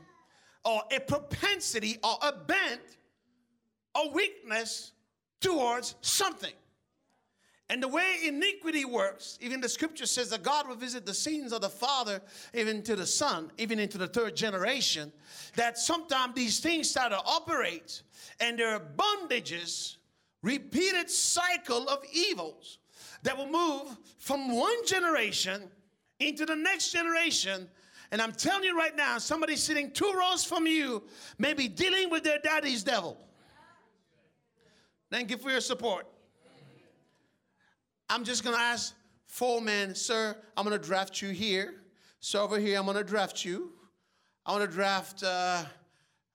or a propensity or a bent a weakness towards something. And the way iniquity works, even the scripture says that God will visit the sins of the father, even to the son, even into the third generation, that sometimes these things start to operate and there are bondages, repeated cycle of evils that will move from one generation into the next generation. And I'm telling you right now, somebody sitting two rows from you may be dealing with their daddy's devil. Thank you for your support. I'm just going to ask four men, sir, I'm going to draft you here. So over here, I'm going to draft you. I want to draft, uh,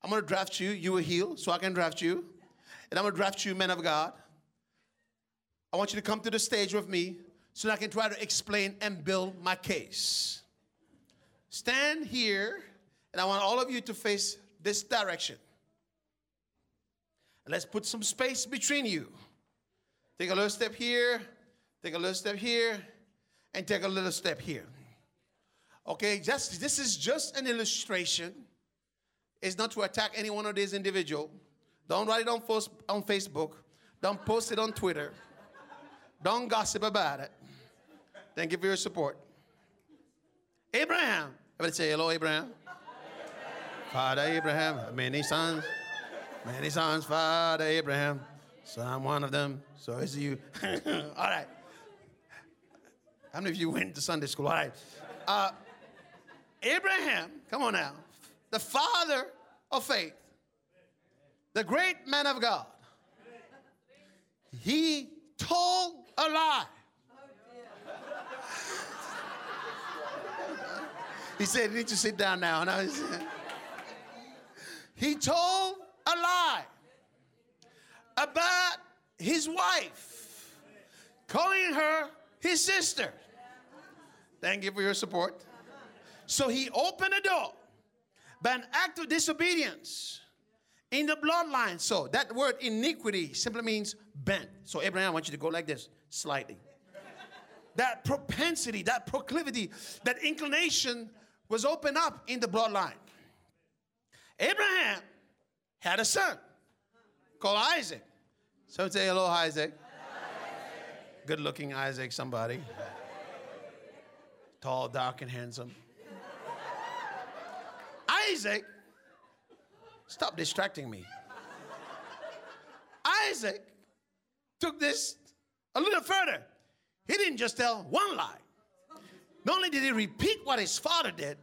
I'm going to draft you. You will heal, so I can draft you. And I'm going to draft you, men of God. I want you to come to the stage with me so that I can try to explain and build my case. Stand here, and I want all of you to face this direction. And let's put some space between you. Take a little step here, Take a little step here and take a little step here. Okay, just this is just an illustration. It's not to attack any one of these individuals. Don't write it on, on Facebook. Don't post it on Twitter. Don't gossip about it. Thank you for your support. Abraham. Everybody say hello, Abraham. Father Abraham, many sons, many sons, Father Abraham. So I'm one of them. So is you. All right. How many of you went to Sunday school? All right. Uh, Abraham, come on now, the father of faith, the great man of God, he told a lie. He said, You need to sit down now. And I he told a lie about his wife, calling her his sister. Thank you for your support. So he opened the door by an act of disobedience in the bloodline. So that word iniquity simply means bent. So Abraham, I want you to go like this, slightly. That propensity, that proclivity, that inclination was opened up in the bloodline. Abraham had a son called Isaac. So say hello, Isaac. Good looking Isaac, somebody. Tall, dark, and handsome. Isaac, stop distracting me. Isaac took this a little further. He didn't just tell one lie. Not only did he repeat what his father did,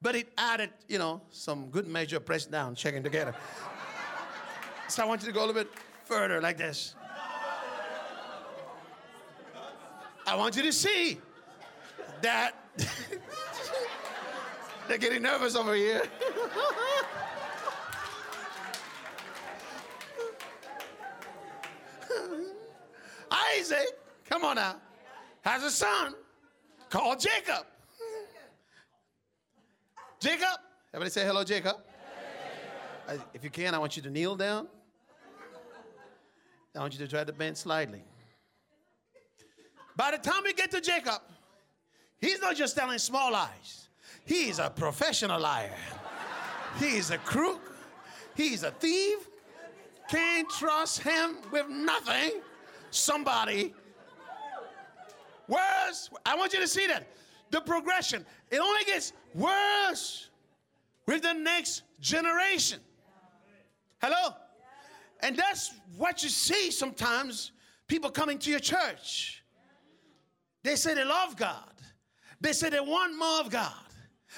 but it added, you know, some good measure pressed down, checking together. so I want you to go a little bit further like this. I want you to see that they're getting nervous over here. Isaac, come on now, has a son called Jacob. Jacob, everybody say hello, Jacob. I, if you can, I want you to kneel down. I want you to try to bend slightly. By the time we get to Jacob, he's not just telling small lies. He's a professional liar. He's a crook. He's a thief. Can't trust him with nothing. Somebody. Worse. I want you to see that. The progression. It only gets worse with the next generation. Hello? And that's what you see sometimes people coming to your church. They say they love God, they say they want more of God,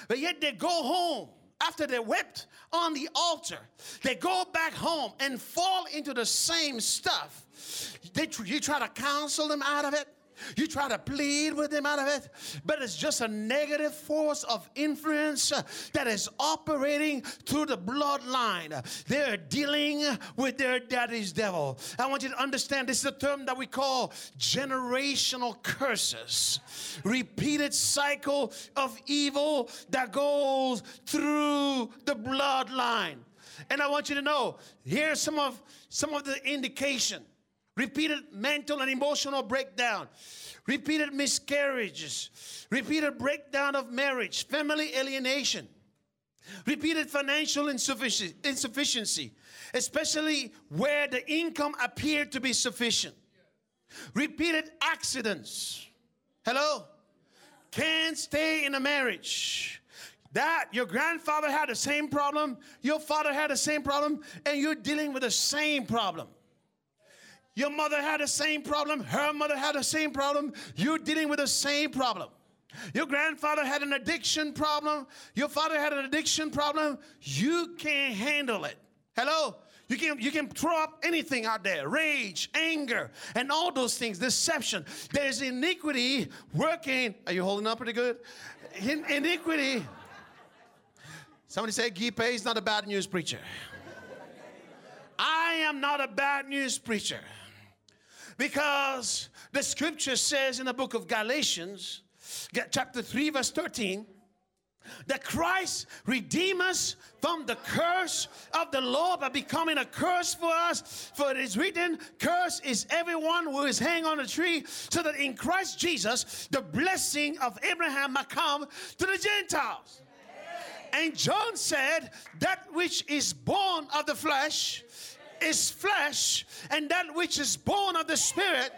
but yet they go home after they wept on the altar. They go back home and fall into the same stuff. They, you try to counsel them out of it. You try to plead with them out of it, but it's just a negative force of influence that is operating through the bloodline. They're dealing with their daddy's devil. I want you to understand this is a term that we call generational curses. Repeated cycle of evil that goes through the bloodline. And I want you to know, here's some of some of the indication repeated mental and emotional breakdown, repeated miscarriages, repeated breakdown of marriage, family alienation, repeated financial insufficiency, especially where the income appeared to be sufficient, repeated accidents. Hello? Can't stay in a marriage. That your grandfather had the same problem, your father had the same problem, and you're dealing with the same problem. Your mother had the same problem. Her mother had the same problem. You're dealing with the same problem. Your grandfather had an addiction problem. Your father had an addiction problem. You can't handle it. Hello? You can, you can throw up anything out there rage, anger, and all those things, deception. There's iniquity working. Are you holding up pretty good? In, iniquity. Somebody say, Gipe is not a bad news preacher. I am not a bad news preacher. Because the scripture says in the book of Galatians, chapter 3, verse 13, that Christ redeemed us from the curse of the law by becoming a curse for us. For it is written, Curse is everyone who is hanged on a tree, so that in Christ Jesus the blessing of Abraham might come to the Gentiles. And John said, That which is born of the flesh is flesh, and that which is born of the Spirit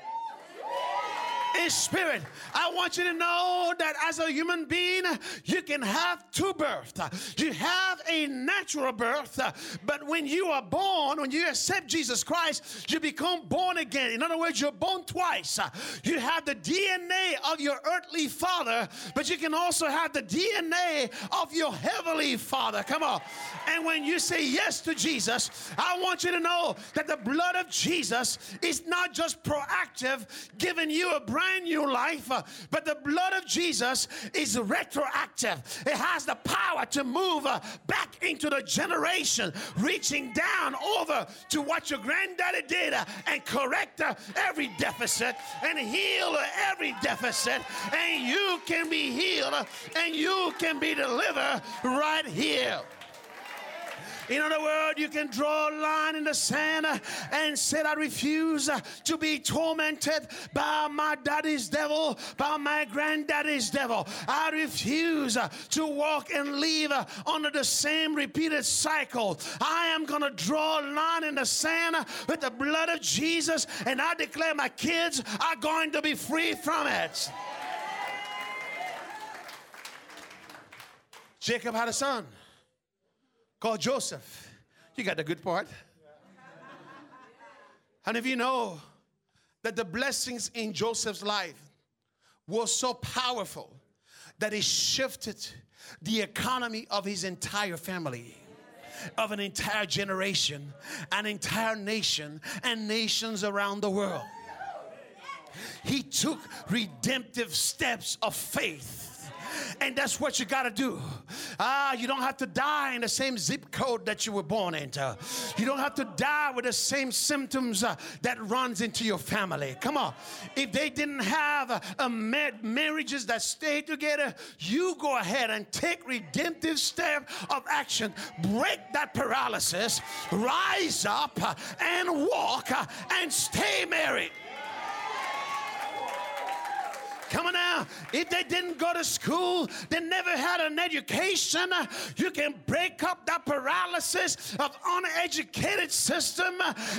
is spirit. I want you to know that as a human being, you can have two births. You have a natural birth, but when you are born, when you accept Jesus Christ, you become born again. In other words, you're born twice. You have the DNA of your earthly father, but you can also have the DNA of your heavenly father. Come on. And when you say yes to Jesus, I want you to know that the blood of Jesus is not just proactive, giving you a brand new life, uh, but the blood of Jesus is retroactive. It has the power to move uh, back into the generation, reaching down over to what your granddaddy did uh, and correct every deficit and heal every deficit. And you can be healed and you can be delivered right here. In other words, you can draw a line in the sand and say, I refuse to be tormented by my daddy's devil, by my granddaddy's devil. I refuse to walk and live under the same repeated cycle. I am going to draw a line in the sand with the blood of Jesus, and I declare my kids are going to be free from it. Jacob had a son called Joseph. You got the good part. And if you know that the blessings in Joseph's life were so powerful that it shifted the economy of his entire family of an entire generation, an entire nation, and nations around the world. He took redemptive steps of faith. And that's what you got to do. Ah, you don't have to die in the same zip code that you were born into. You don't have to die with the same symptoms uh, that runs into your family. Come on. If they didn't have uh, a ma- marriages that stay together, you go ahead and take redemptive step of action. Break that paralysis, rise up uh, and walk uh, and stay married. Come on now. If they didn't go to school, they never had an education, you can break up that paralysis of uneducated system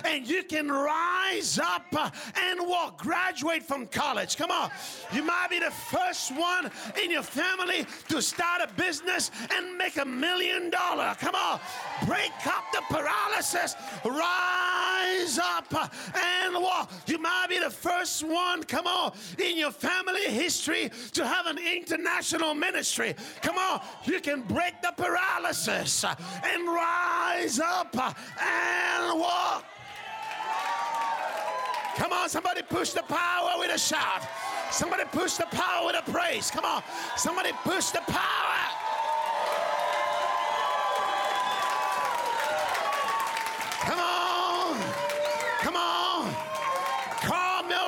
and you can rise up and walk, graduate from college. Come on. You might be the first one in your family to start a business and make a million dollars. Come on. Break up the paralysis, rise up and walk. You might be the first one, come on, in your family history to have an international ministry. Come on, you can break the paralysis and rise up and walk. Come on, somebody push the power with a shout. Somebody push the power with a praise. Come on, somebody push the power. Come on. Come on.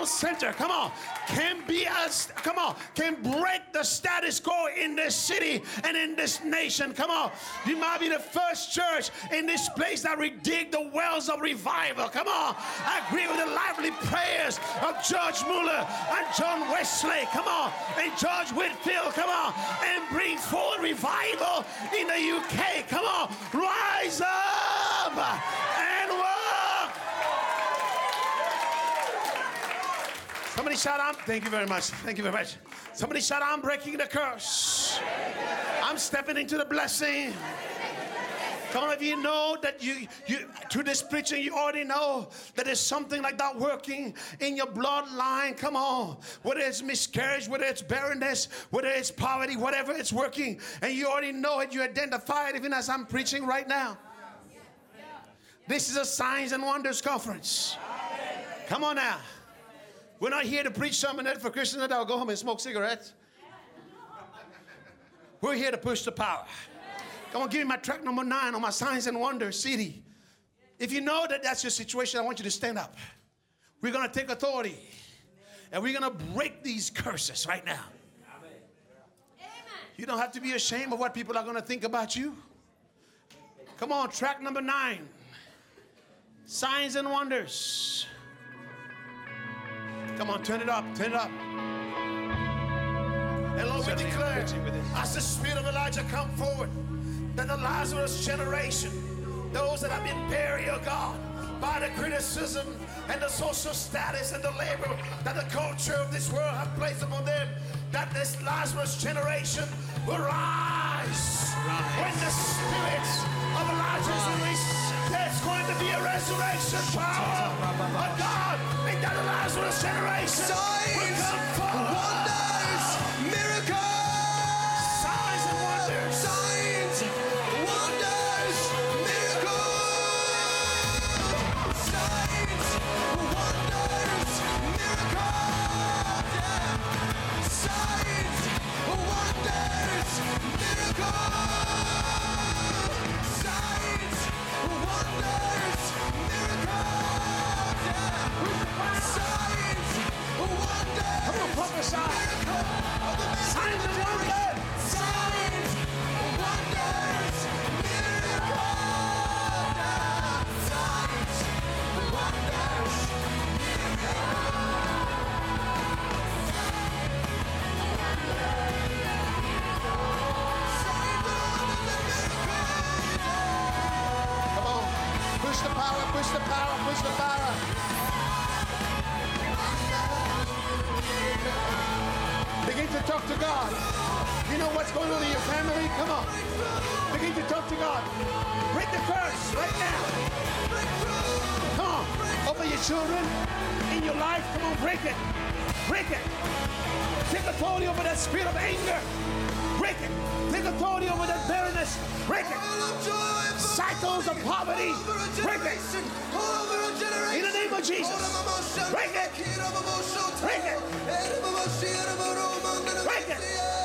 Center. Come on. Can be us. Come on. Can break the status quo in this city and in this nation. Come on. You might be the first church in this place that redig the wells of revival. Come on. I agree with the lively prayers of George Muller and John Wesley. Come on. And George Whitefield. Come on. And bring forward revival in the UK. Come on. Rise up and walk. Somebody shout, I'm, thank you very much. Thank you very much. Somebody shout, I'm breaking the curse. I'm stepping into the blessing. Come on, if you know that you, you through this preaching, you already know that there's something like that working in your bloodline. Come on, whether it's miscarriage, whether it's barrenness, whether it's poverty, whatever it's working, and you already know it, you identify it even as I'm preaching right now. This is a signs and wonders conference. Come on now. We're not here to preach that for Christians that will go home and smoke cigarettes. We're here to push the power. Come on, give me my track number nine on my signs and wonders city. If you know that that's your situation, I want you to stand up. We're going to take authority and we're going to break these curses right now. You don't have to be ashamed of what people are going to think about you. Come on, track number nine signs and wonders. Come on, turn it up, turn it up. And Lord, we declare, as the spirit of Elijah come forward, that the Lazarus generation, those that have been buried, oh God, by the criticism and the social status and the labor that the culture of this world have placed upon them, that this Lazarus generation will rise. When the spirits of Elijah is released, there's going to be a resurrection power of God in that Lazarus generation. will Signs, come forth. wonders, miracles. Signs and wonders. Signs, wonders, miracles. Signs, wonders, miracles. Signs, wonders, miracles. Prophesy. Signs and wonders. Begin to talk to God. Break the curse right now. Come on. Over your children, in your life. Come on, break it. Break it. Take authority over that spirit of anger. Break it. Take authority over that barrenness. Break it. Cycles of poverty. Break it. In the name of Jesus. Break it. Break it. Break it.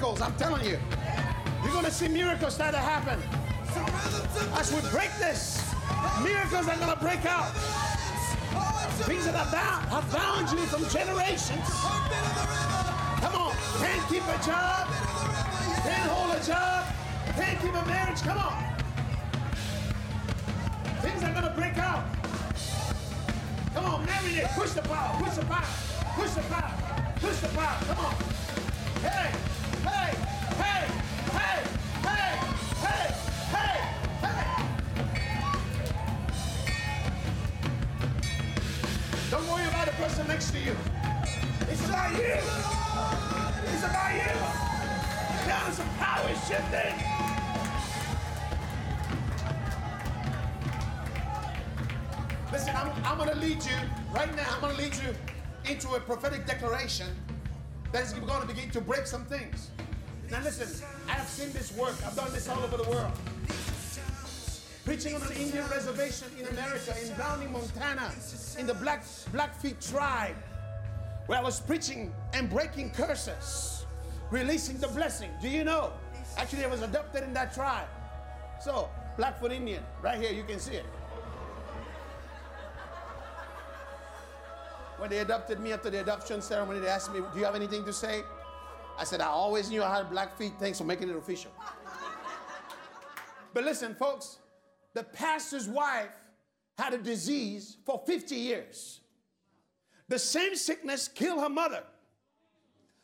Miracles. I'm telling you. You're going to see miracles start to happen. As we break this, miracles are going to break out. Things that have bound, have bound you from generations. Come on. Can't keep a job. Can't hold a job. Can't keep a marriage. Come on. Things are going to break out. Come on, marry it. Push the power. Push the power. Push the power. Push the power. Come on. Hey, hey, about you. It's about you. There's some power shifting. Listen, I'm, I'm going to lead you, right now, I'm going to lead you into a prophetic declaration that is going to begin to break some things. Now, listen, I have seen this work. I've done this all over the world. Preaching on an Indian reservation in America, in Browning, Montana, in the Black, Blackfeet tribe, where I was preaching and breaking curses, releasing the blessing. Do you know? Actually, I was adopted in that tribe. So, Blackfoot Indian, right here, you can see it. When they adopted me after the adoption ceremony, they asked me, Do you have anything to say? I said, I always knew I had black feet. Thanks for making it official. but listen, folks, the pastor's wife had a disease for 50 years. The same sickness killed her mother.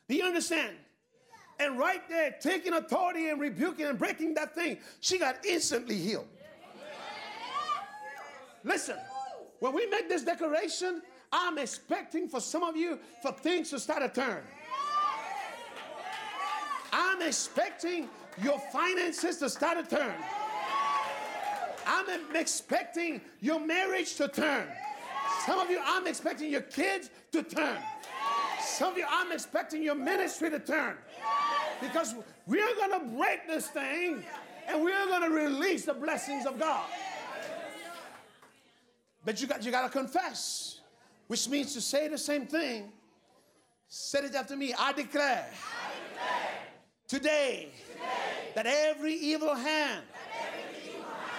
Do you understand? And right there, taking authority and rebuking and breaking that thing, she got instantly healed. Listen, when we make this declaration, I'm expecting for some of you for things to start to turn. I'm expecting your finances to start to turn. I'm expecting your marriage to turn. Some of you, I'm expecting your kids to turn. Some of you, I'm expecting your ministry to turn. Because we're going to break this thing and we're going to release the blessings of God. But you got, you got to confess, which means to say the same thing. Say it after me. I declare, Today, that every evil hand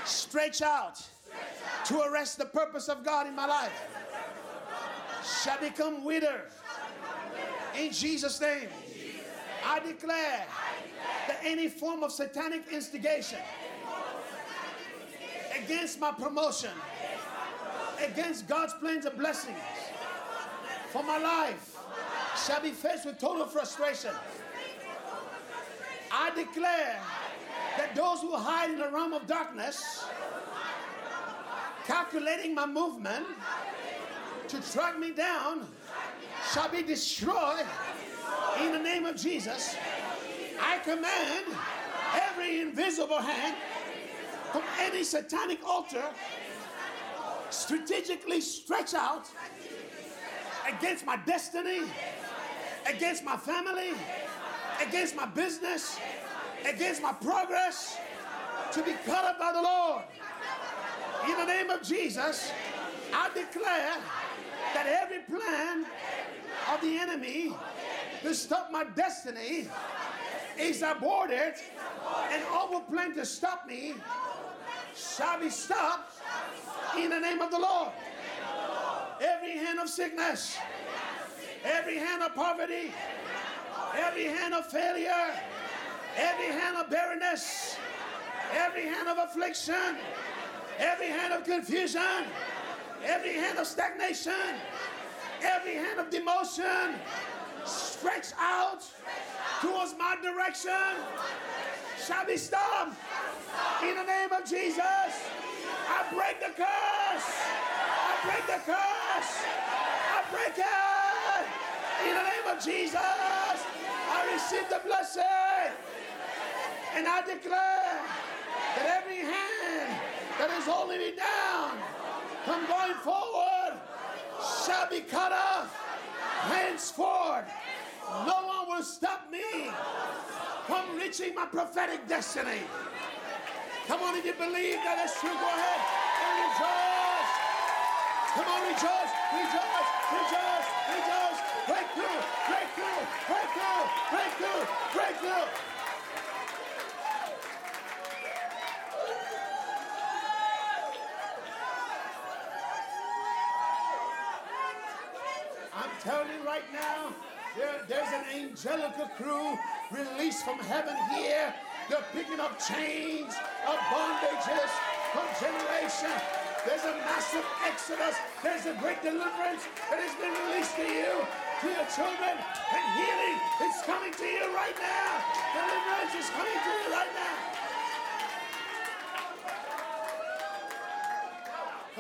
stretch out to arrest the purpose of God in my life shall become wither In Jesus' name, I declare that any form of satanic instigation against my promotion, against God's plans of blessings for my life, shall be faced with total frustration. I declare that those who hide in the realm of darkness, calculating my movement to track me down, shall be destroyed in the name of Jesus. I command every invisible hand from any satanic altar strategically stretch out against my destiny, against my family, against my business, against my progress, to be cut up by the Lord. In the name of Jesus, I declare that every plan of the enemy to stop my destiny is aborted, and all plan to stop me shall be stopped in the name of the Lord. Every hand of sickness, every hand of poverty, every hand of failure, every hand of barrenness, every hand of affliction, every hand of confusion, every hand of stagnation, every hand of demotion, stretch out towards my direction, shall be stopped in the name of Jesus. I break the curse. I break the curse. I break it in the name of Jesus. I receive the blessing. And I declare that every hand that is holding me down from going forward shall be cut off henceforth. No one will stop me from reaching my prophetic destiny. Come on, if you believe that is true, go ahead and rejoice. Come on, rejoice, rejoice, rejoice, rejoice. Breakthrough, breakthrough, breakthrough, breakthrough, breakthrough. I'm telling you right now, there- there's an angelical crew released from heaven here. They're picking up chains of bondages from generation. There's a massive exodus. There's a great deliverance that has been released to you, to your children, and healing is coming to you right now. Deliverance is coming to you right now.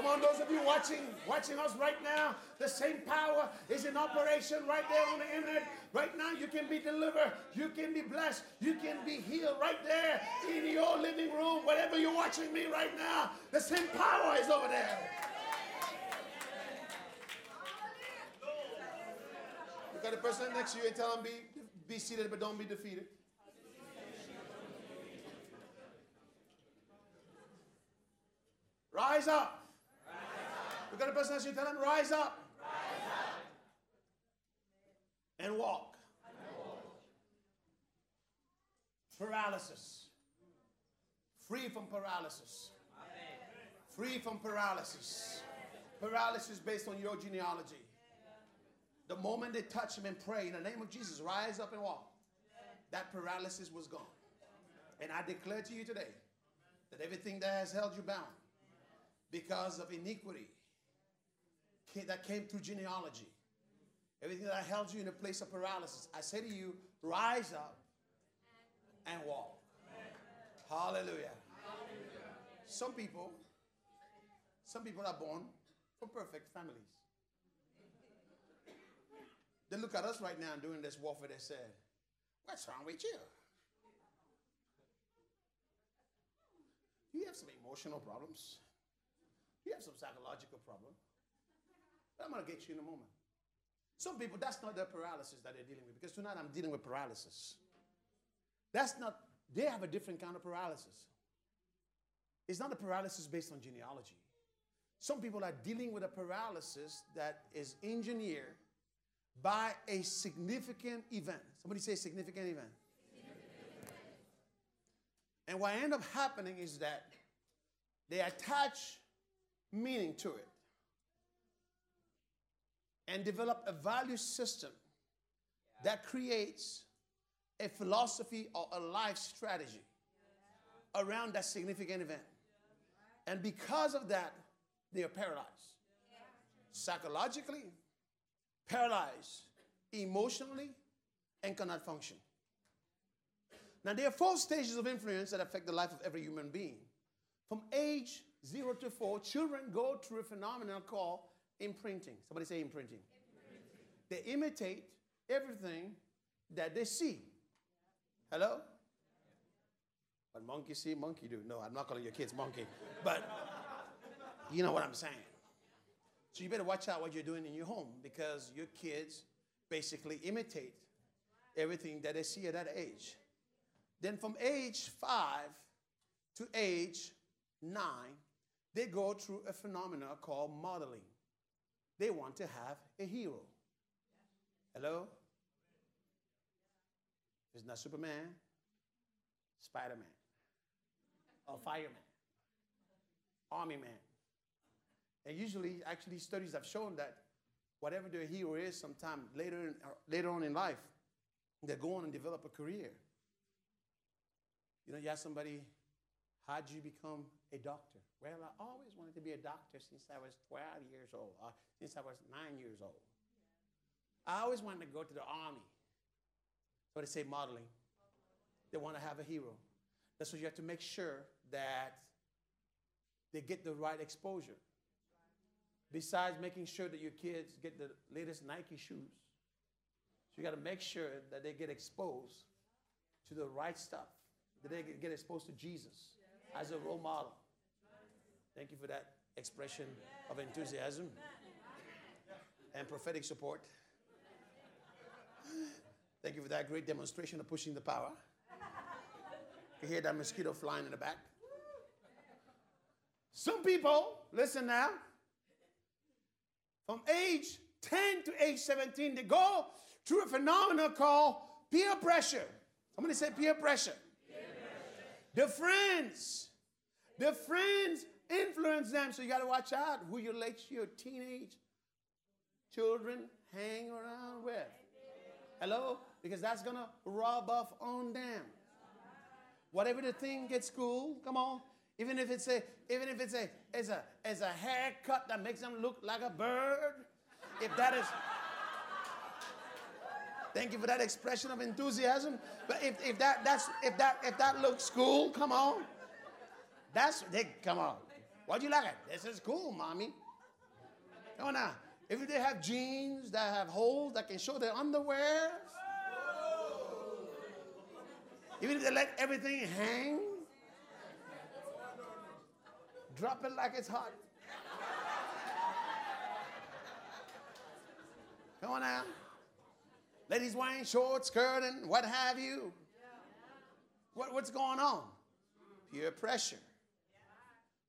On, those of you watching, watching us right now, the same power is in operation right there on the internet. Right now, you can be delivered, you can be blessed, you can be healed right there in your living room, whatever you're watching me right now. The same power is over there. Look at the person next to you and tell them be, be seated, but don't be defeated. Rise up. Look at the person next to you, tell them, rise up. And walk. Paralysis. Free from paralysis. Free from paralysis. Paralysis based on your genealogy. The moment they touch him and pray in the name of Jesus, rise up and walk. That paralysis was gone. And I declare to you today that everything that has held you bound because of iniquity ca- that came through genealogy, everything that held you in a place of paralysis, I say to you, rise up and walk. Hallelujah. Some people, some people are born from perfect families. They look at us right now doing this warfare. They said, "What's wrong with you? You have some emotional problems. You have some psychological problem. I'm going to get you in a moment. Some people, that's not their paralysis that they're dealing with. Because tonight I'm dealing with paralysis. That's not, they have a different kind of paralysis. It's not a paralysis based on genealogy. Some people are dealing with a paralysis that is engineered by a significant event. Somebody say significant event. And what end up happening is that they attach meaning to it and develop a value system that creates a philosophy or a life strategy around that significant event. And because of that, they are paralyzed. Psychologically, paralyzed, emotionally, and cannot function. Now, there are four stages of influence that affect the life of every human being. From age zero to four, children go through a phenomenon called imprinting. Somebody say imprinting. They imitate everything that they see. Hello? What monkey see, monkey do. No, I'm not calling your kids monkey, but you know what I'm saying. So you better watch out what you're doing in your home because your kids basically imitate everything that they see at that age. Then from age five to age nine, they go through a phenomenon called modeling. They want to have a hero. Hello? It's not Superman, Spider Man, or Fireman, Army Man. And usually, actually, studies have shown that whatever their hero is, sometime later, in, later on in life, they go on and develop a career. You know, you ask somebody, how'd you become a doctor? Well, I always wanted to be a doctor since I was 12 years old, or since I was nine years old. I always wanted to go to the army. So they say modeling. They want to have a hero. That's why you have to make sure that they get the right exposure. Besides making sure that your kids get the latest Nike shoes, so you got to make sure that they get exposed to the right stuff, that they get exposed to Jesus as a role model. Thank you for that expression of enthusiasm and prophetic support. Thank you for that great demonstration of pushing the power. You hear that mosquito flying in the back? Some people, listen now, from age 10 to age 17, they go through a phenomenon called peer pressure. Somebody say peer pressure. Peer pressure. The friends, the friends influence them. So you got to watch out who you let your teenage children hang around with. Hello? Because that's going to rub off on them. Whatever the thing gets cool, come on. Even if it's a, even if it's a, it's a, it's a haircut that makes them look like a bird. If that is, thank you for that expression of enthusiasm. But if, if that, that's, if that, if that looks cool, come on. That's, they, come on. Why'd you like it? This is cool, mommy. Come on now. If they have jeans that have holes that can show their underwear, even if they let everything hang, drop it like it's hot. Come on now. Ladies wearing short skirt and what have you. What, what's going on? Peer pressure.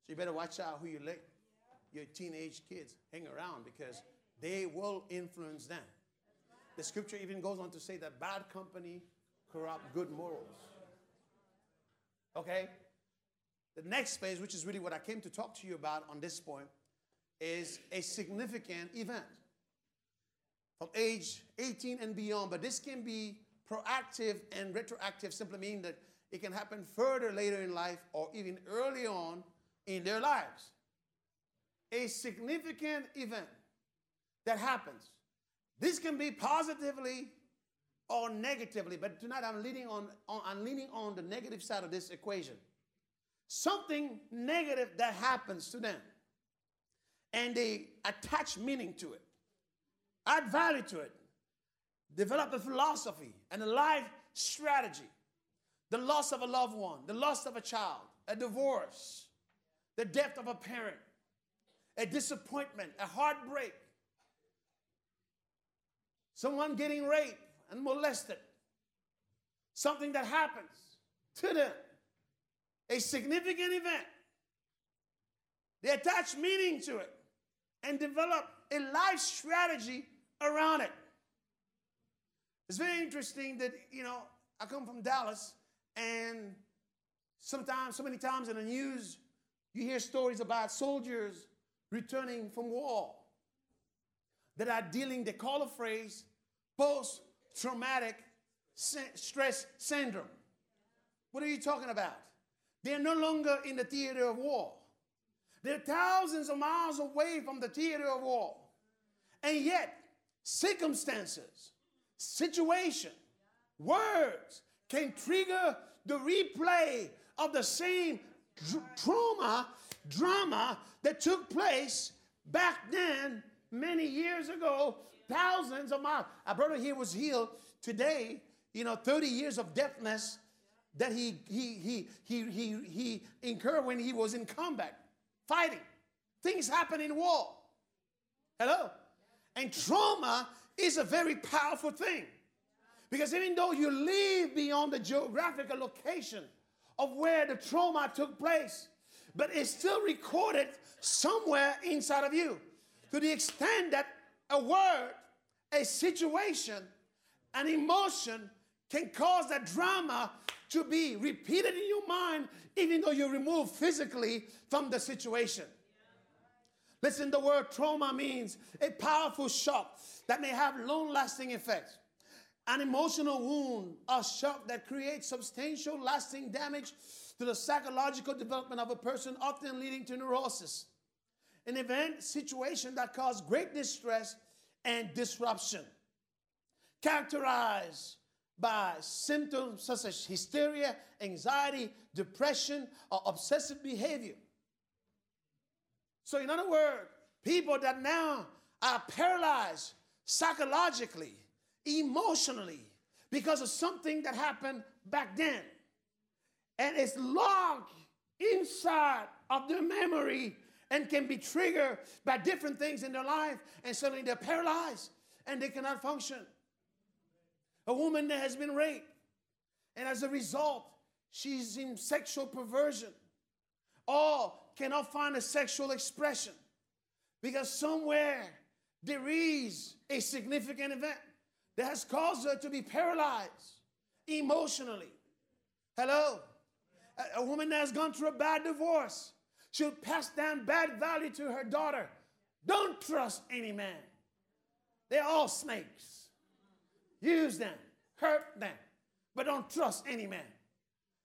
So you better watch out who you let your teenage kids hang around because they will influence them. The scripture even goes on to say that bad company corrupt good morals. Okay? The next phase, which is really what I came to talk to you about on this point, is a significant event from age 18 and beyond. But this can be proactive and retroactive, simply meaning that it can happen further later in life or even early on in their lives. A significant event that happens. This can be positively or negatively, but tonight I'm leaning on, on, I'm leaning on the negative side of this equation. Something negative that happens to them, and they attach meaning to it, add value to it, develop a philosophy and a life strategy. The loss of a loved one, the loss of a child, a divorce, the death of a parent, a disappointment, a heartbreak, someone getting raped and molested, something that happens to them, a significant event. They attach meaning to it and develop a life strategy around it. It's very interesting that, you know, I come from Dallas and Sometimes, so many times in the news, you hear stories about soldiers returning from war that are dealing, they call a phrase post traumatic stress syndrome. What are you talking about? They're no longer in the theater of war. They're thousands of miles away from the theater of war. And yet, circumstances, situation, words can trigger the replay of the same dr- trauma, drama that took place back then, many years ago, thousands of miles. Our brother here was healed today, you know, 30 years of deafness that he, he, he, he, he, he incurred when he was in combat, fighting. Things happen in war. Hello? And trauma is a very powerful thing. Because even though you live beyond the geographical location of where the trauma took place, but it's still recorded somewhere inside of you to the extent that a word, a situation, an emotion can cause that drama to be repeated in your mind, even though you're removed physically from the situation. Listen, the word trauma means a powerful shock that may have long lasting effects. An emotional wound a shock that creates substantial lasting damage to the psychological development of a person, often leading to neurosis. An event, situation that causes great distress and disruption. Characterized by symptoms such as hysteria, anxiety, depression, or obsessive behavior. So, in other words, people that now are paralyzed psychologically, emotionally, because of something that happened back then. And it's logged inside of their memory and can be triggered by different things in their life, and suddenly they're paralyzed and they cannot function a woman that has been raped, and as a result, she's in sexual perversion, or cannot find a sexual expression because somewhere there is a significant event that has caused her to be paralyzed emotionally. Hello? A, a woman that has gone through a bad divorce, she'll pass down bad value to her daughter. Don't trust any man. They're all snakes. Use them, hurt them, but don't trust any man.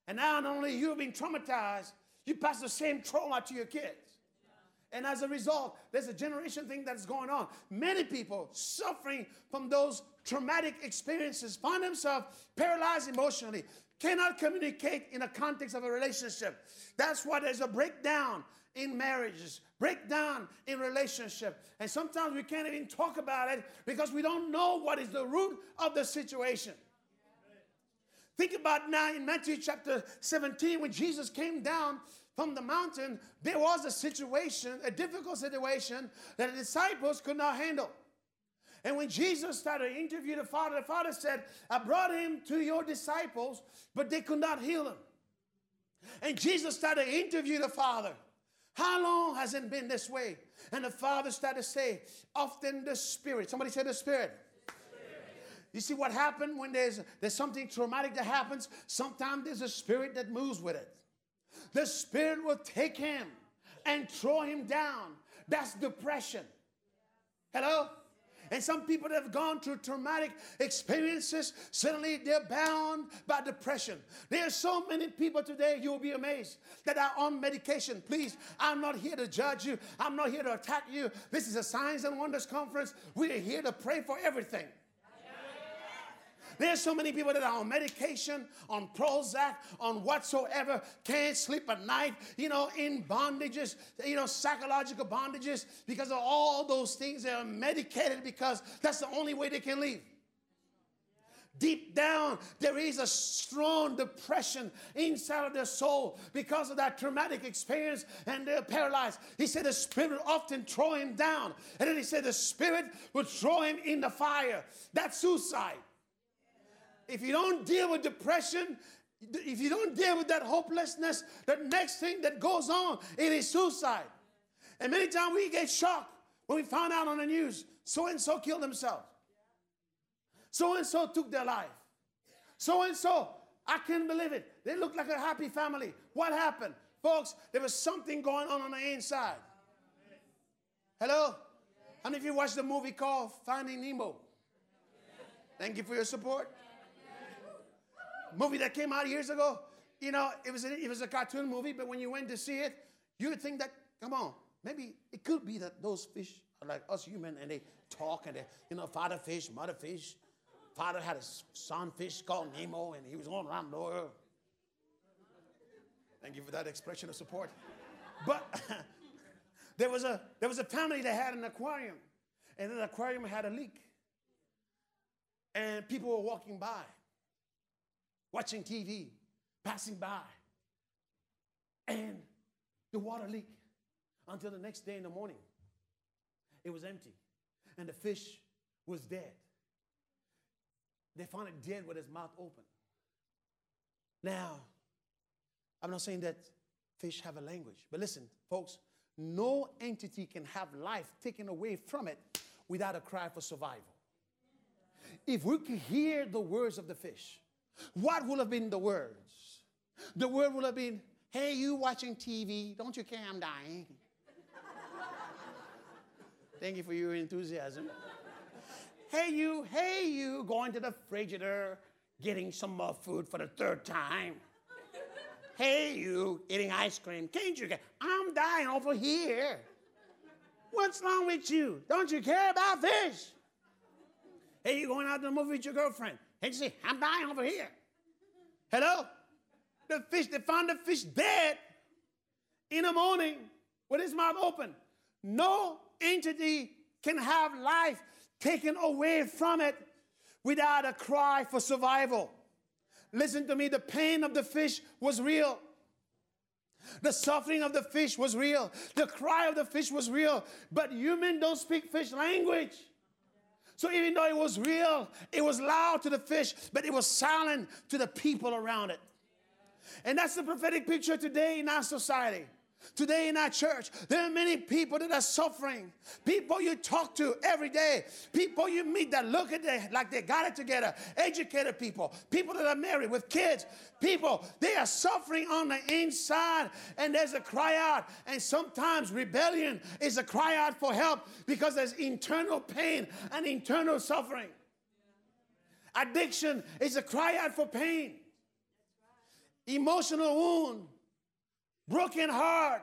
And now not only you've been traumatized, you pass the same trauma to your kids. And as a result, there's a generation thing that's going on. Many people suffering from those traumatic experiences find themselves paralyzed emotionally, cannot communicate in the context of a relationship. That's why there's a breakdown in marriages, breakdown in relationship. And sometimes we can't even talk about it because we don't know what is the root of the situation. Think about now in Matthew chapter 17 when Jesus came down from the mountain, there was a situation, a difficult situation that the disciples could not handle. And when Jesus started to interview the Father, the Father said, I brought him to your disciples, but they could not heal him. And Jesus started to interview the Father. How long has it been this way? And the father started to say, often the spirit. Somebody said the spirit. You see what happened when there's, there's something traumatic that happens? Sometimes there's a spirit that moves with it. The spirit will take him and throw him down. That's depression. Hello? And some people that have gone through traumatic experiences, suddenly they're bound by depression. There are so many people today, you'll be amazed, that are on medication. Please, I'm not here to judge you, I'm not here to attack you. This is a Signs and Wonders conference. We are here to pray for everything. There's so many people that are on medication, on Prozac, on whatsoever, can't sleep at night, you know, in bondages, you know, psychological bondages because of all those things. They're medicated because that's the only way they can live. Deep down, there is a strong depression inside of their soul because of that traumatic experience and they're paralyzed. He said the spirit will often throw him down. And then he said the spirit would throw him in the fire. That's suicide if you don't deal with depression, if you don't deal with that hopelessness, the next thing that goes on, it is suicide. And many times we get shocked when we find out on the news, so and so killed themselves. So and so took their life. So and so I couldn't believe it. They looked like a happy family. What happened? Folks, there was something going on on the inside. Hello? How many of you watched the movie called Finding Nemo? Thank you for your support. Movie that came out years ago. You know, it was, a, it was a cartoon movie, but when you went to see it, you would think that, come on, maybe it could be that those fish are like us human and they talk and they, you know, father fish, mother fish. Father had a son fish called Nemo and he was going around the world. Thank you for that expression of support. But there was a there was a family that had an aquarium, and the aquarium had a leak. And people were walking by, watching TV, passing by, and the water leaked until the next day in the morning. It was empty, and the fish was dead. They found it dead with its mouth open. Now, I'm not saying that fish have a language, but listen, folks, no entity can have life taken away from it without a cry for survival. If we could hear the words of the fish, what would have been the words? The word would have been, Hey, you watching TV, don't you care I'm dying? Thank you for your enthusiasm. Hey, you, hey, you, going to the frigidaire, getting some more food for the third time. Hey, you, eating ice cream. Can't you get? I'm dying over here. What's wrong with you? Don't you care about fish? Hey, you going out to the movie with your girlfriend. Hey, you say, I'm dying over here. Hello? The fish, they found the fish dead in the morning with his mouth open. No entity can have life taken away from it without a cry for survival. Listen to me, the pain of the fish was real. The suffering of the fish was real. The cry of the fish was real. But humans don't speak fish language. So even though it was real, it was loud to the fish, but it was silent to the people around it. And that's the prophetic picture today in our society. Today in our church, there are many people that are suffering. People you talk to every day. People you meet that look at it like they got it together. Educated people. People that are married with kids. People, they are suffering on the inside. And there's a cry out. And sometimes rebellion is a cry out for help because there's internal pain and internal suffering. Addiction is a cry out for pain. Emotional wound broken heart.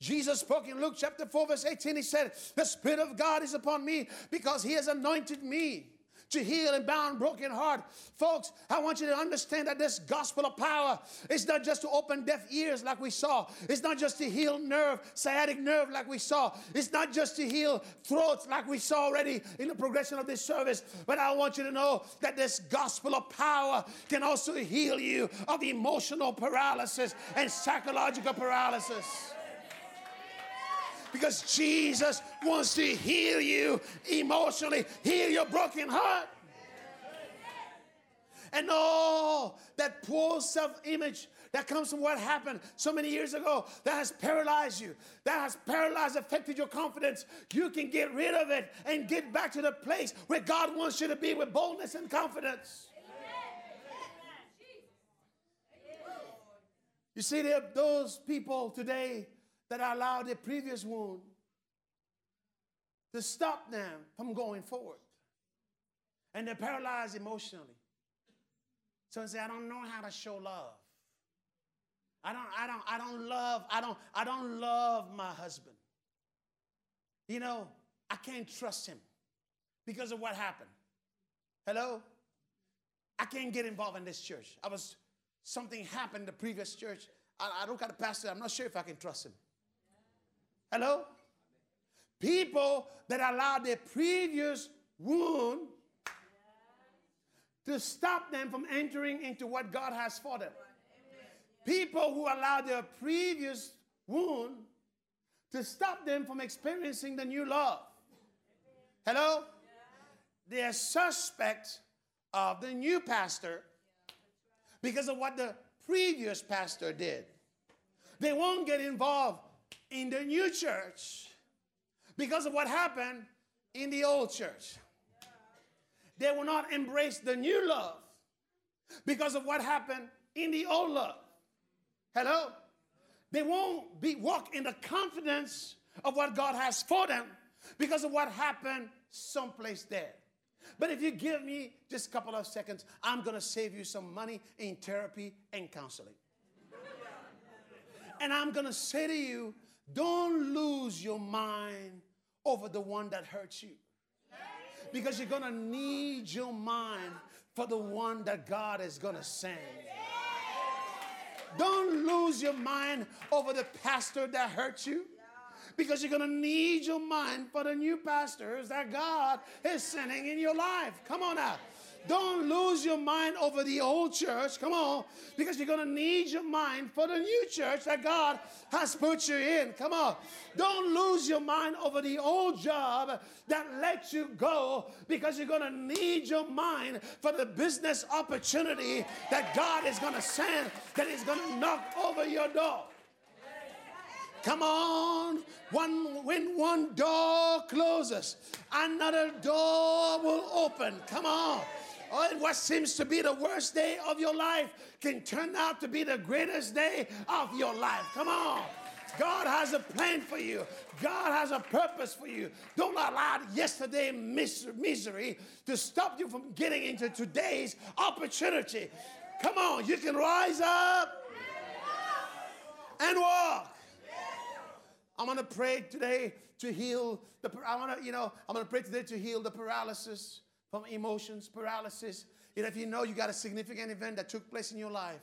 Jesus spoke in Luke chapter 4, verse 18. He said, The Spirit of God is upon me because He has anointed me to heal and bound broken heart. Folks, I want you to understand that this gospel of power is not just to open deaf ears like we saw. It's not just to heal nerve, sciatic nerve like we saw. It's not just to heal throats like we saw already in the progression of this service. But I want you to know that this gospel of power can also heal you of emotional paralysis and psychological paralysis because Jesus wants to heal you emotionally, heal your broken heart. And all that poor self image that comes from what happened so many years ago that has paralyzed you, that has paralyzed, affected your confidence, you can get rid of it and get back to the place where God wants you to be with boldness and confidence. You see, there are those people today that allowed the previous wound to stop them from going forward. And they're paralyzed emotionally. So they say, I don't know how to show love. I don't, I don't, I don't love, I don't, I don't love my husband. You know, I can't trust him because of what happened. Hello? I can't get involved in this church. I was something happened the previous church. I, I look at the pastor, I'm not sure if I can trust him. Hello? People that allowed their previous wound to stop them from entering into what God has for them. People who allowed their previous wound to stop them from experiencing the new love. Hello? They are suspect of the new pastor because of what the previous pastor did. They won't get involved in the new church because of what happened in the old church. They will not embrace the new love because of what happened in the old love. Hello? They won't be walk in the confidence of what God has for them because of what happened someplace there. But if you give me just a couple of seconds, I'm going to save you some money in therapy and counseling. And I'm going to say to you, don't lose your mind over the one that hurts you. Because you're going to need your mind for the one that God is going to send. Don't lose your mind over the pastor that hurt you because you're going to need your mind for the new pastors that God is sending in your life. Come on now. Don't lose your mind over the old church. Come on. Because you're going to need your mind for the new church that God has put you in. Come on. Don't lose your mind over the old job that let you go because you're going to need your mind for the business opportunity that God is going to send, that is going to knock over your door. Come on. One, when one door closes, another door will open. Come on. Oh, what seems to be the worst day of your life can turn out to be the greatest day of your life. Come on. God has a plan for you. God has a purpose for you. Don't allow yesterday mis- misery to stop you from getting into today's opportunity. Come on, you can rise up and walk. I'm gonna pray today to heal the. I wanna, you know, I'm gonna pray today to heal the paralysis from emotions, paralysis. And if you know you got a significant event that took place in your life,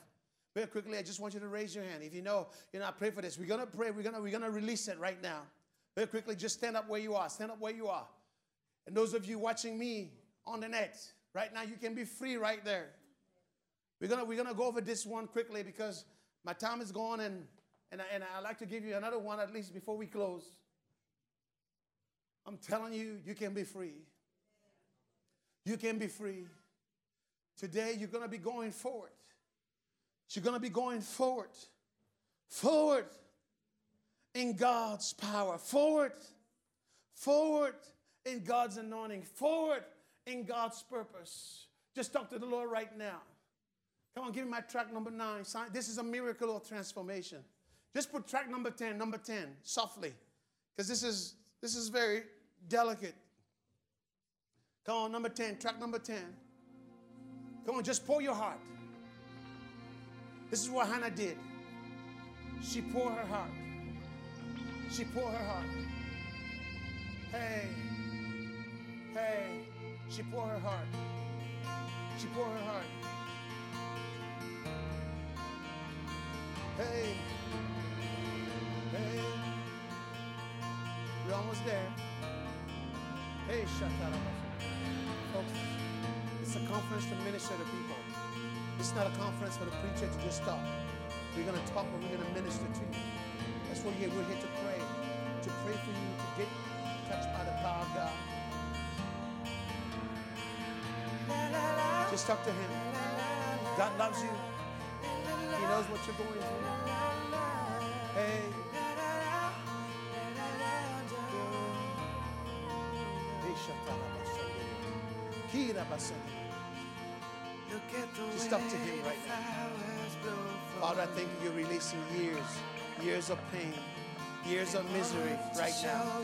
very quickly, I just want you to raise your hand. If you know, you know, I pray for this. We're gonna pray. We're gonna we're gonna release it right now. Very quickly, just stand up where you are. Stand up where you are. And those of you watching me on the net right now, you can be free right there. We're gonna we're gonna go over this one quickly because my time is gone and and, I, and I'd like to give you another one at least before we close. I'm telling you, you can be free. You can be free. Today, you're going to be going forward. You're going to be going forward. Forward in God's power. Forward. Forward in God's anointing. Forward in God's purpose. Just talk to the Lord right now. Come on, give me my track number nine. This is a miracle of transformation. Just put track number 10, number 10, softly. Because this is this is very delicate. Come on, number 10, track number 10. Come on, just pour your heart. This is what Hannah did. She poured her heart. She poured her heart. Hey, hey, she poured her heart. She poured her heart. Hey, hey, we're almost there. Hey, Shatarabas. It's a conference to minister to people. It's not a conference for the preacher to just talk. We're going to talk, but we're going to minister to you. That's what we're here. We're here to pray, to pray for you to get touched by the power of God. Just talk to Him. God loves you. He knows what you're going through. Hey. Just talk to him right now. Father, I thank you. You're releasing years, years of pain, years of misery right now.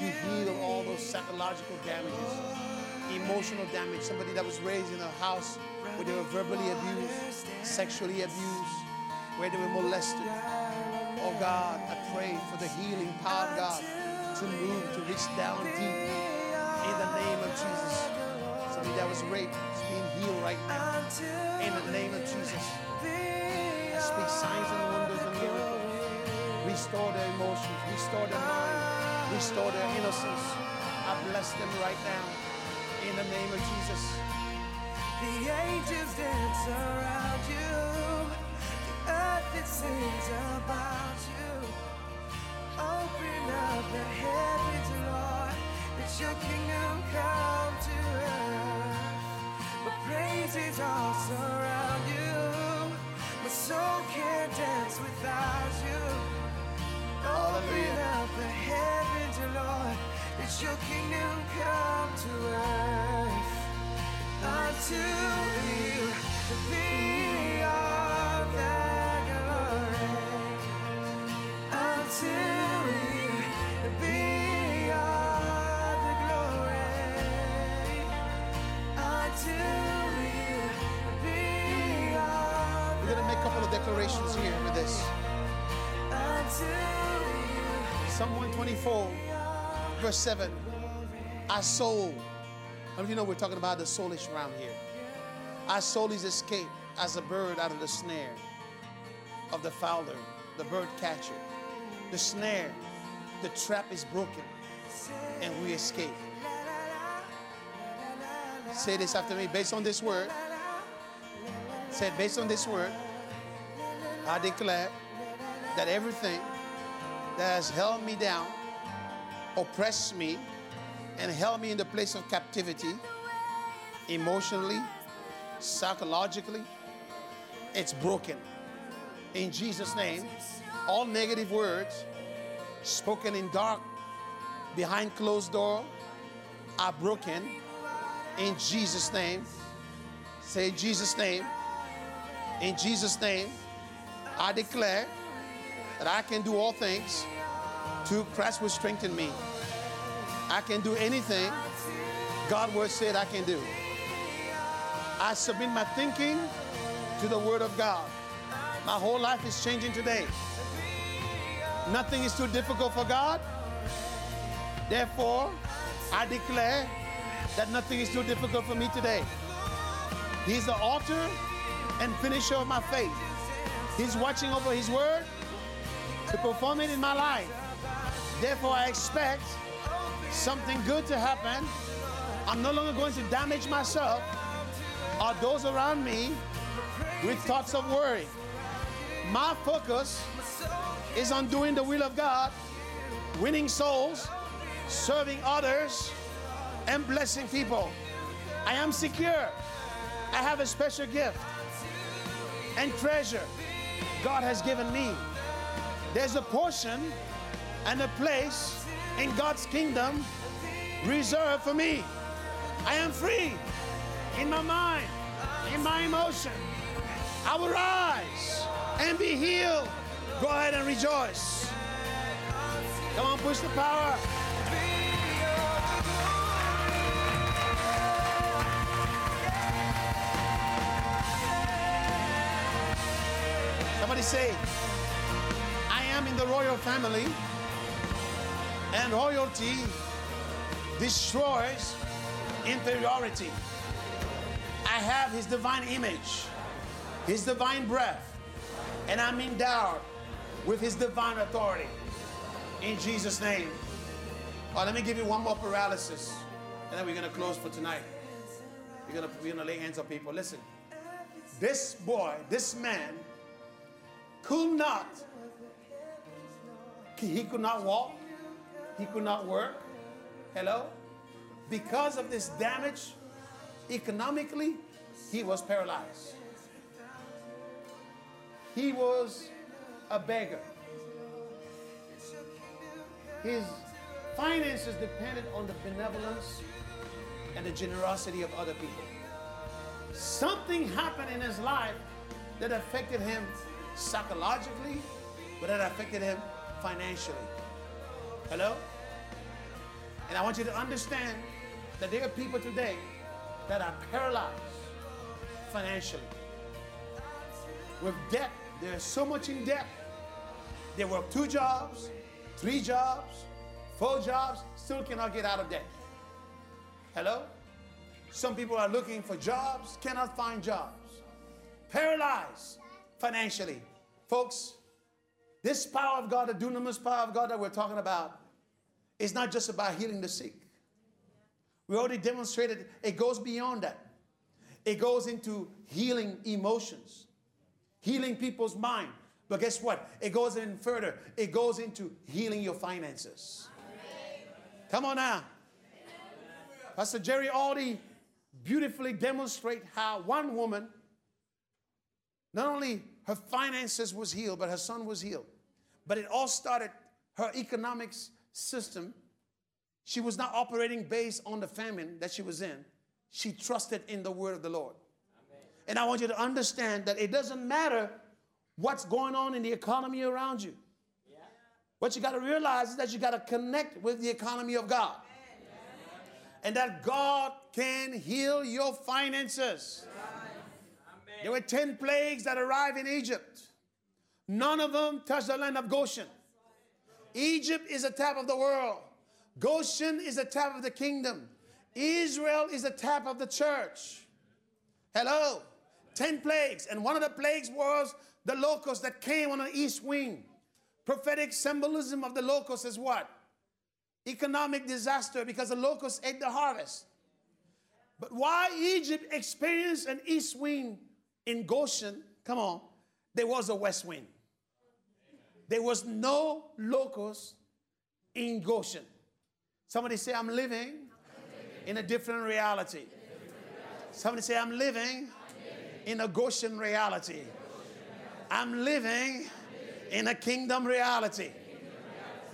You heal all those psychological damages, emotional damage. Somebody that was raised in a house where they were verbally abused, sexually abused, where they were molested. Oh God, I pray for the healing power of God to move, to reach down deep in the name of Jesus. Somebody that was raped is being healed right now. In the name of Jesus. I speak signs and wonders and miracles. Restore their emotions, restore their mind, restore their innocence. I bless them right now. In the name of Jesus. The angels dance around you. The earth it sings about you. Open up the heavens, Lord. Let your kingdom come to earth. Praises all surround you. My soul can't dance without you. Open up the heavens, Lord. Let your kingdom come to earth unto you. The declarations here with this. Psalm 124, verse 7. Our soul. How many of you know we're talking about the soulish realm here? Our soul is escaped as a bird out of the snare of the fowler, the bird catcher. The snare, the trap is broken, and we escape. Say this after me based on this word. Say, based on this word, I declare that everything that has held me down, oppressed me, and held me in the place of captivity, emotionally, psychologically, it's broken. In Jesus' name, all negative words spoken in dark, behind closed door, are broken. In Jesus' name, say Jesus' name, in Jesus' name, I declare that I can do all things through Christ will strengthen me. I can do anything God word said I can do. I submit my thinking to the word of God. My whole life is changing today. Nothing is too difficult for God. Therefore, I declare that nothing is too difficult for me today. He's the author and finisher of my faith. He's watching over His word to perform it in my life. Therefore, I expect something good to happen. I'm no longer going to damage myself or those around me with thoughts of worry. My focus is on doing the will of God, winning souls, serving others, and blessing people. I am secure. I have a special gift and treasure God has given me. There's a portion and a place in God's kingdom reserved for me. I am free in my mind, in my emotion. I will rise and be healed. Go ahead and rejoice. Come on, push the power. Say, I am in the royal family, and royalty destroys inferiority. I have his divine image, his divine breath, and I'm endowed with his divine authority. In Jesus' name. Oh, let me give you one more paralysis, and then we're going to close for tonight. We're going we're going to lay hands on people. Listen, this boy, this man, could not, he could not walk, he could not work. Hello? Because of this damage, economically, he was paralyzed. He was a beggar. His finances depended on the benevolence and the generosity of other people. Something happened in his life that affected him psychologically, but it affected him financially. Hello? And I want you to understand that there are people today that are paralyzed financially. With debt, they're so much in debt. They work two jobs, three jobs, four jobs, still cannot get out of debt. Hello? Some people are looking for jobs, cannot find jobs. Paralyzed financially. Folks, this power of God, the dunamis power of God that we're talking about, is not just about healing the sick. We already demonstrated it goes beyond that. It goes into healing emotions, healing people's mind. But guess what? It goes in further. It goes into healing your finances. Come on now. Pastor Jerry Aldi beautifully demonstrate how one woman, not only her finances was healed, but her son was healed. But it all started her economics system. She was not operating based on the famine that she was in. She trusted in the word of the Lord. Amen. And I want you to understand that it doesn't matter what's going on in the economy around you. Yeah. What you got to realize is that you got to connect with the economy of God. Amen. And that God can heal your finances. Amen. There were 10 plagues that arrived in Egypt. None of them touched the land of Goshen. Egypt is a tap of the world. Goshen is a tap of the kingdom. Israel is a tap of the church. Hello. Ten plagues. And one of the plagues was the locust that came on the east wing. Prophetic symbolism of the locust is what? Economic disaster because the locust ate the harvest. But why Egypt experienced an east wind in Goshen, come on, there was a west wind. There was no locust in Goshen. Somebody say, I'm living in a different reality. Somebody say, I'm living in a Goshen reality. I'm living in a kingdom reality.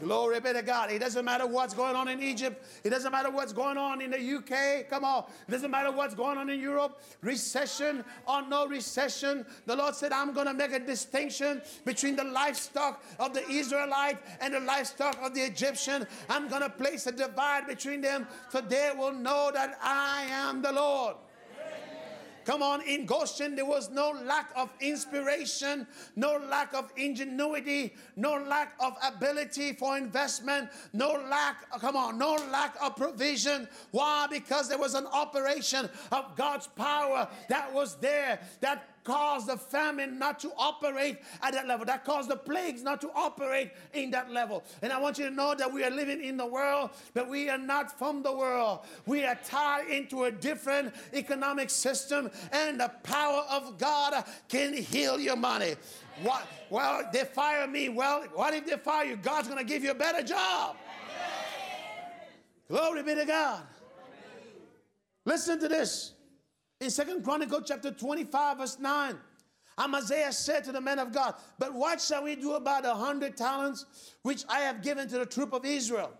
Glory be to God. It doesn't matter what's going on in Egypt. It doesn't matter what's going on in the UK. Come on. It doesn't matter what's going on in Europe. Recession or no recession. The Lord said, I'm going to make a distinction between the livestock of the Israelite and the livestock of the Egyptian. I'm going to place a divide between them so they will know that I am the Lord. Come on, in Goshen, there was no lack of inspiration, no lack of ingenuity, no lack of ability for investment, no lack, come on, no lack of provision. Why? Because there was an operation of God's power that was there that caused the famine not to operate at that level. That caused the plagues not to operate in that level. And I want you to know that we are living in the world, but we are not from the world. We are tied into a different economic system, and the power of God can heal your money. What? Well, they fire me. Well, what if they fire you? God's going to give you a better job. Glory be to God. Listen to this. In Second Chronicle chapter 25, verse 9, um, Amaziah said to the men of God, But what shall we do about a hundred talents which I have given to the troop of Israel?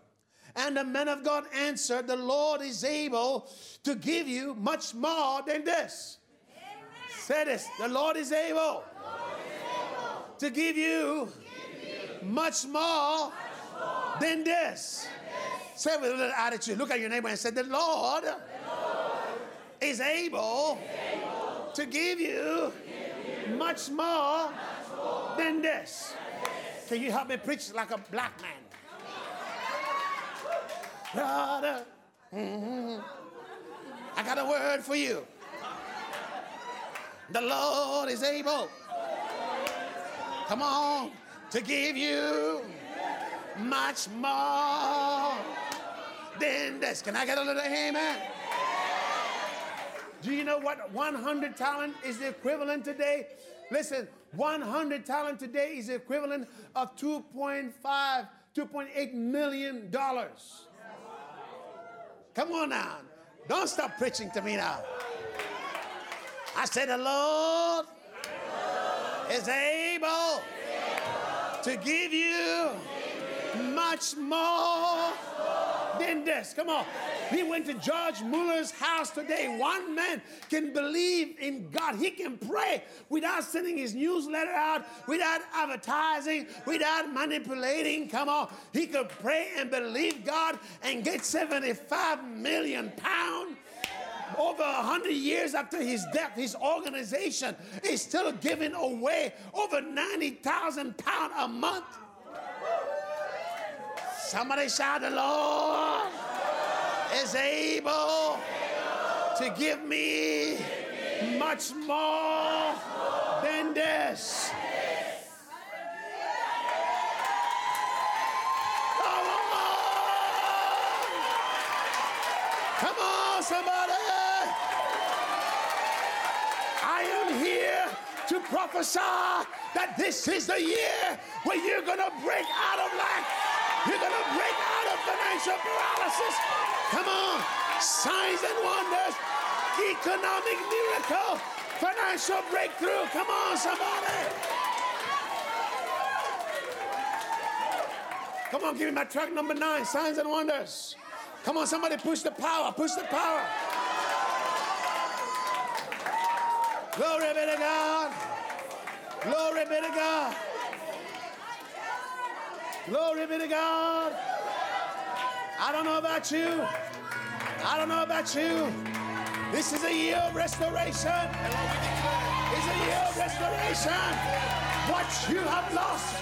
And the men of God answered, The Lord is able to give you much more than this. Amen. Say this the Lord is able, Lord is able to give you, give you much, more much more than this. Than this. Say it with a little attitude. Look at your neighbor and say, The Lord, the Lord is able, able to give you, give you much, more much more than this. this. Can you help me preach like a black man? Brother, mm-hmm. I got a word for you. The Lord is able. Come on, to give you much more than this. Can I get a little amen? Do you know what 100 talent is the equivalent today? Listen, 100 talent today is the equivalent of 2.5, 2.8 million dollars. Come on now. Don't stop preaching to me now. I said, The Lord is able to give you much more than this. Come on. We went to George Muller's house today. One man can believe in God. He can pray without sending his newsletter out, without advertising, without manipulating. Come on. He could pray and believe God and get 75 million pounds over 100 years after his death, his organization is still giving away over 90,000 pounds a month. Somebody shout, The Lord is able to give me much more than this. Come on! Somebody! I am here to prophesy that this is the year where you're going to break out of lack. You're going to break out of financial paralysis. Come on. Signs and wonders, economic miracle, financial breakthrough. Come on, somebody. Come on, give me my track number nine, signs and wonders. Come on, somebody push the power, push the power. Glory be to God. Glory be to God. Glory be to God. I don't know about you. I don't know about you. This is a year of restoration. It's a year of restoration. What you have lost,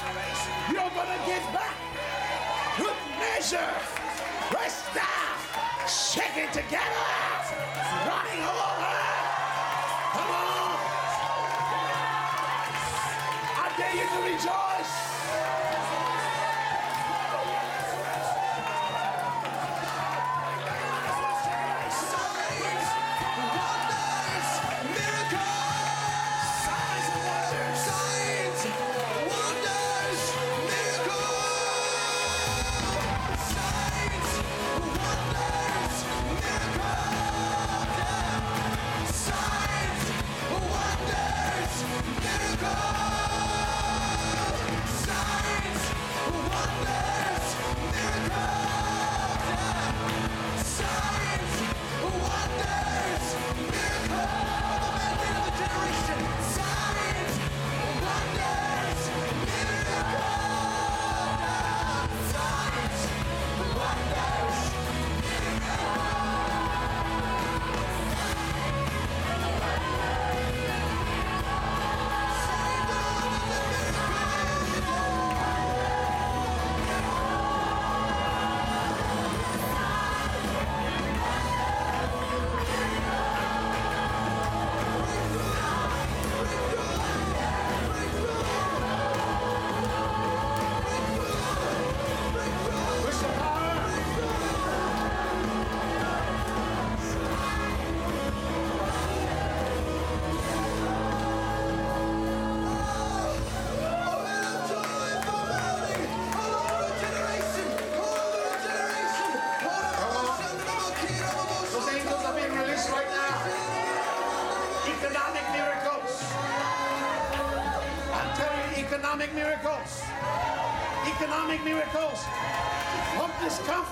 you're going to get back. Good measure. Press down. Shake it together. Running over. Come on. I dare you to rejoice.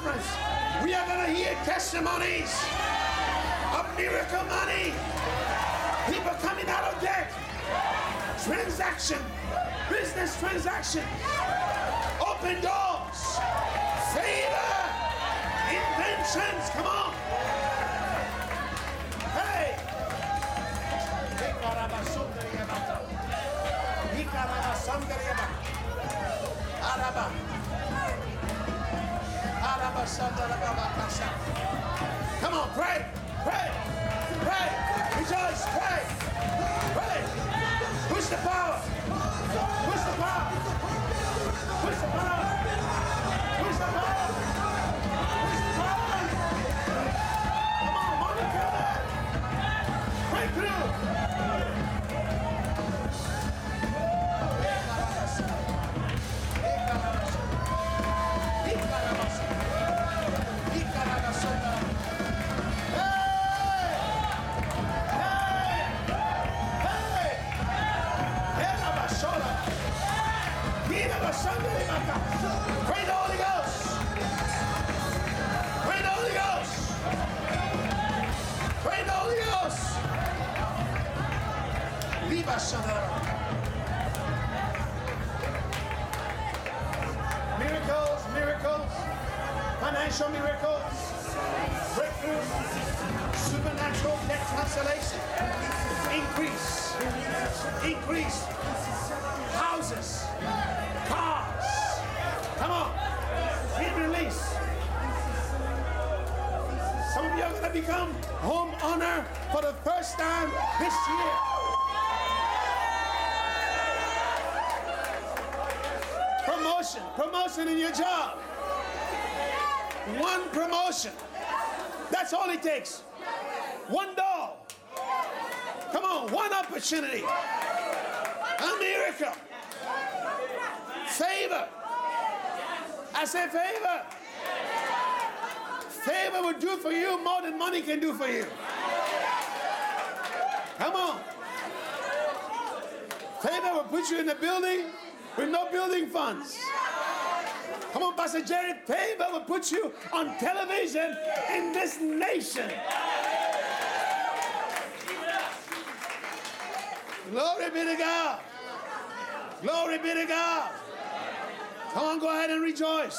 Conference, we are going to hear testimonies of miracle money. People coming out of debt. Transaction. Business transaction. Open doors. Favor. Inventions. Come on. Come on, pray, pray, pray, rejoice, pray, pray. Push the power, opportunity. A miracle. Favor. I say favor. Favor will do for you more than money can do for you. Come on. Favor will put you in the building with no building funds. Come on, Pastor Jerry. Favor will put you on television in this nation. Glory be to God. Glory be to God. Come on, go ahead and rejoice.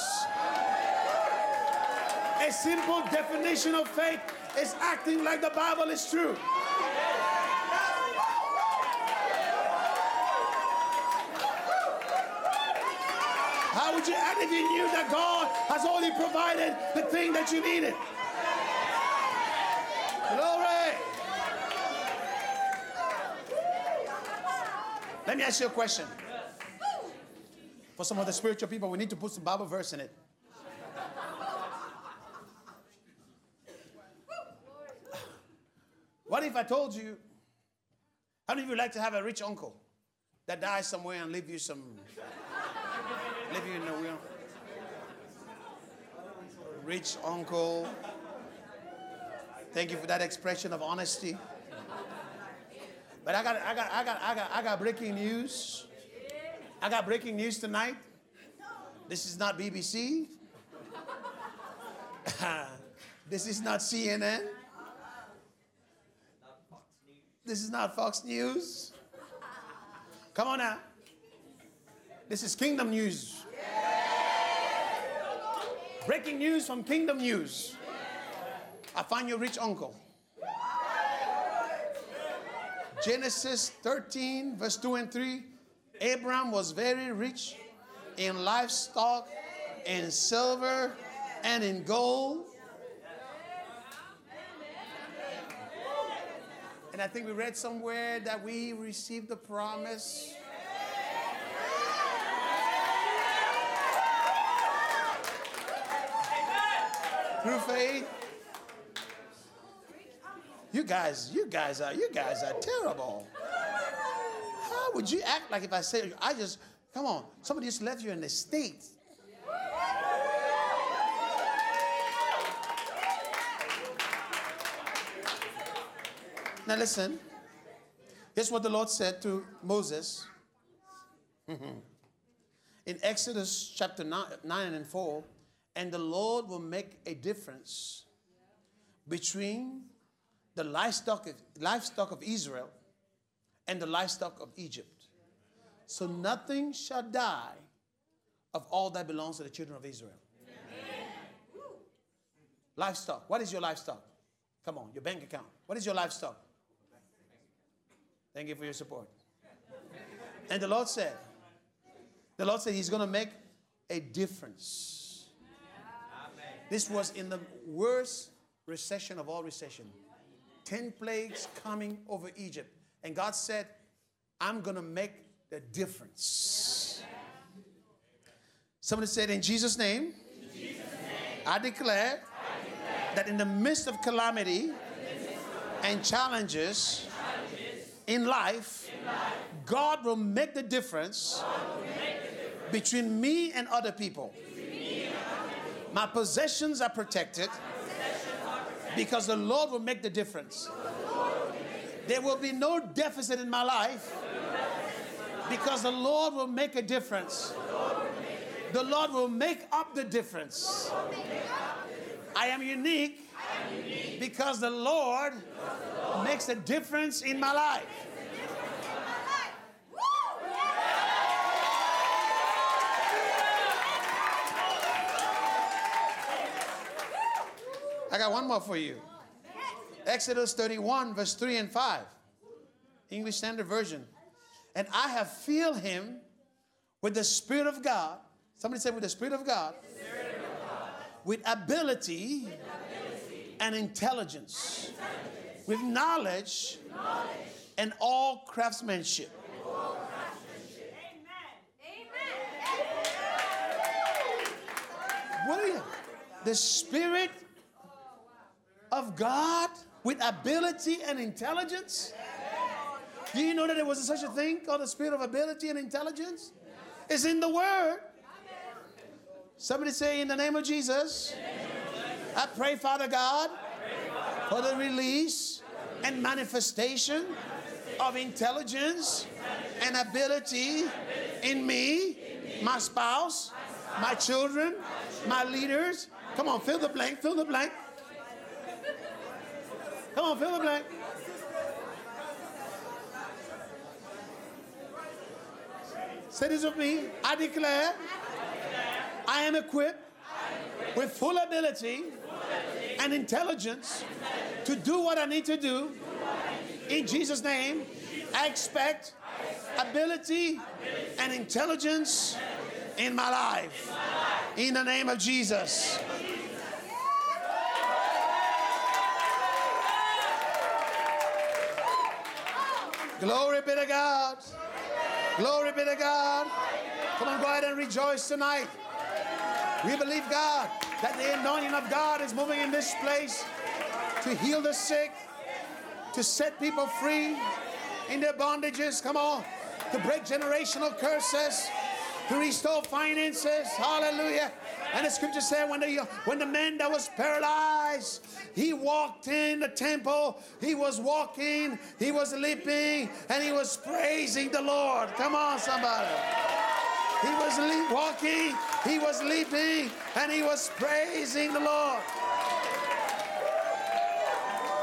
A simple definition of faith is acting like the Bible is true. How would you act if you knew that God has only provided the thing that you needed? Glory. Let me ask you a question. For some of the spiritual people, we need to put some Bible verse in it. What if I told you, how many of you like to have a rich uncle that dies somewhere and leave you some, leave you in the will? Rich uncle. Thank you for that expression of honesty. But I got, I got, I got, I got, I got breaking news. I got breaking news tonight. This is not BBC. this is not CNN. This is not Fox News. Come on now. This is Kingdom News. Breaking news from Kingdom News. I find your rich uncle. Genesis 13, verse 2 and 3. Abraham was very rich in livestock, in silver, and in gold. And I think we read somewhere that we received the promise. Through faith. You guys, you guys are, you guys are terrible. How would you act like if I said, I just, come on, somebody just left you in the States. Now listen. Here's what the Lord said to Moses in Exodus chapter 9, 9 and 4. And the Lord will make a difference between the livestock of, livestock of Israel and the livestock of Egypt. So nothing shall die of all that belongs to the children of Israel. Livestock. What is your livestock? Come on, your bank account. What is your livestock? Thank you for your support. And the Lord said, the Lord said He's going to make a difference. This was in the worst recession of all recession. Ten plagues coming over Egypt. And God said, I'm going to make the difference. Somebody said, In Jesus' name, I, declare that in the midst of calamity and challenges in life, God will make the difference between me and other people. My possessions are protected because the Lord will make the difference. There will be no deficit in my life because the Lord will make a difference. The Lord will make up the difference. I am unique because the Lord makes a difference in my life. I got one more for you. Exodus 31, verse 3 and 5. English Standard Version. And I have filled him with the Spirit of God. Somebody said, with the Spirit of God. With, ability and intelligence. With knowledge, and all craftsmanship. What are you? The Spirit of God with ability and intelligence? Do you know that there was such a thing called the spirit of ability and intelligence? It's in the Word. Somebody say, In the name of Jesus, I pray, Father God, for the release and manifestation of intelligence and ability in me, my spouse, my children, my leaders. Come on, fill the blank, fill the blank. Come on, fill the blank. Say this with me. I declare I am equipped with full ability and intelligence to do what I need to do. In Jesus' name, I expect ability and intelligence in my life. In the name of Jesus. Glory be to God. Glory be to God. Come on, go ahead and rejoice tonight. We believe God that the anointing of God is moving in this place to heal the sick, to set people free in their bondages. Come on, to break generational curses, to restore finances. Hallelujah. And the scripture said when the when the man that was paralyzed, he walked in the temple, he was walking, he was leaping, and he was praising the Lord. Come on, somebody. He was le- walking, he was leaping, and he was praising the Lord.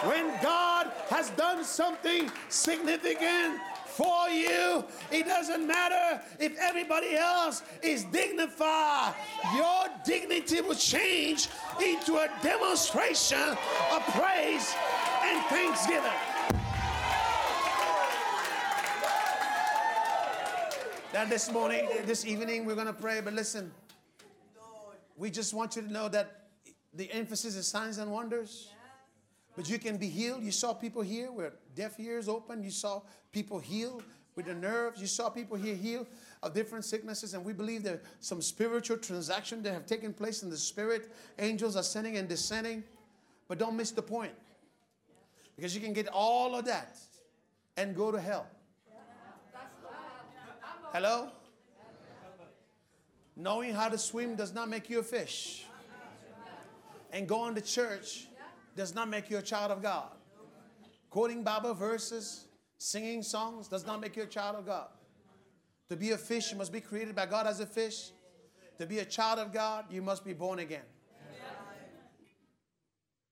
When God has done something significant for you, it doesn't matter if everybody else is dignified. Your dignity will change into a demonstration of praise and thanksgiving. Now, this morning, this evening, we're going to pray, but listen, we just want you to know that the emphasis is signs and wonders. But you can be healed. You saw people here with deaf ears open. You saw people healed with the nerves. You saw people here healed of different sicknesses. And we believe there some spiritual transaction that have taken place in the spirit. Angels ascending and descending. But don't miss the point. Because you can get all of that and go to hell. Hello? Knowing how to swim does not make you a fish. And going to church does not make you a child of God. Quoting Bible verses, singing songs does not make you a child of God. To be a fish, you must be created by God as a fish. To be a child of God, you must be born again.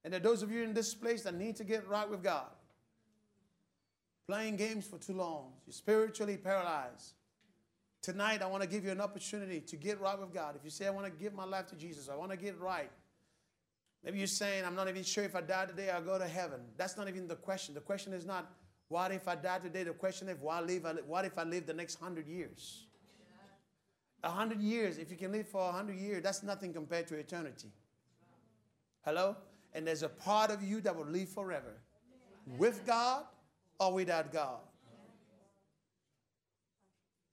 And there those of you in this place that need to get right with God. Playing games for too long, you're spiritually paralyzed. Tonight, I want to give you an opportunity to get right with God. If you say, I want to give my life to Jesus, I want to get right. Maybe you're saying, I'm not even sure if I die today, I'll go to heaven. That's not even the question. The question is not, what if I die today? The question is, why live, what if I live the next hundred years? A hundred years, if you can live for a hundred years, that's nothing compared to eternity. Hello? And there's a part of you that will live forever with God or without God.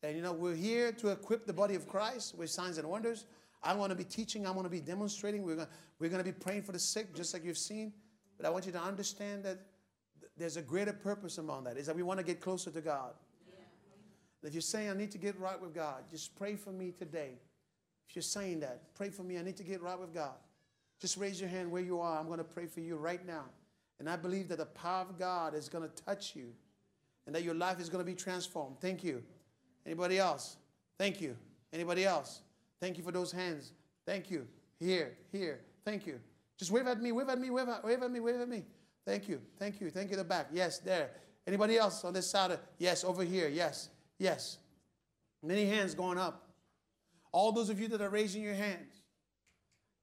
And you know, we're here to equip the body of Christ with signs and wonders. I'm going to be teaching, I'm going to be demonstrating. We're going, we're going to be praying for the sick, just like you've seen. But I want you to understand that th- there's a greater purpose among that, is that we want to get closer to God. And if you're saying, I need to get right with God, just pray for me today. If you're saying that, pray for me, I need to get right with God. Just raise your hand where you are. I'm going to pray for you right now. And I believe that the power of God is going to touch you and that your life is going to be transformed. Thank you. Anybody else? Thank you. Anybody else? Thank you for those hands. Thank you. Here, here. Thank you. Just wave at me, wave at me, wave at, wave at me, wave at me. Thank you. Thank you. Thank you. The back. Yes, there. Anybody else on this side? Of, yes, over here. Yes, yes. Many hands going up. All those of you that are raising your hands.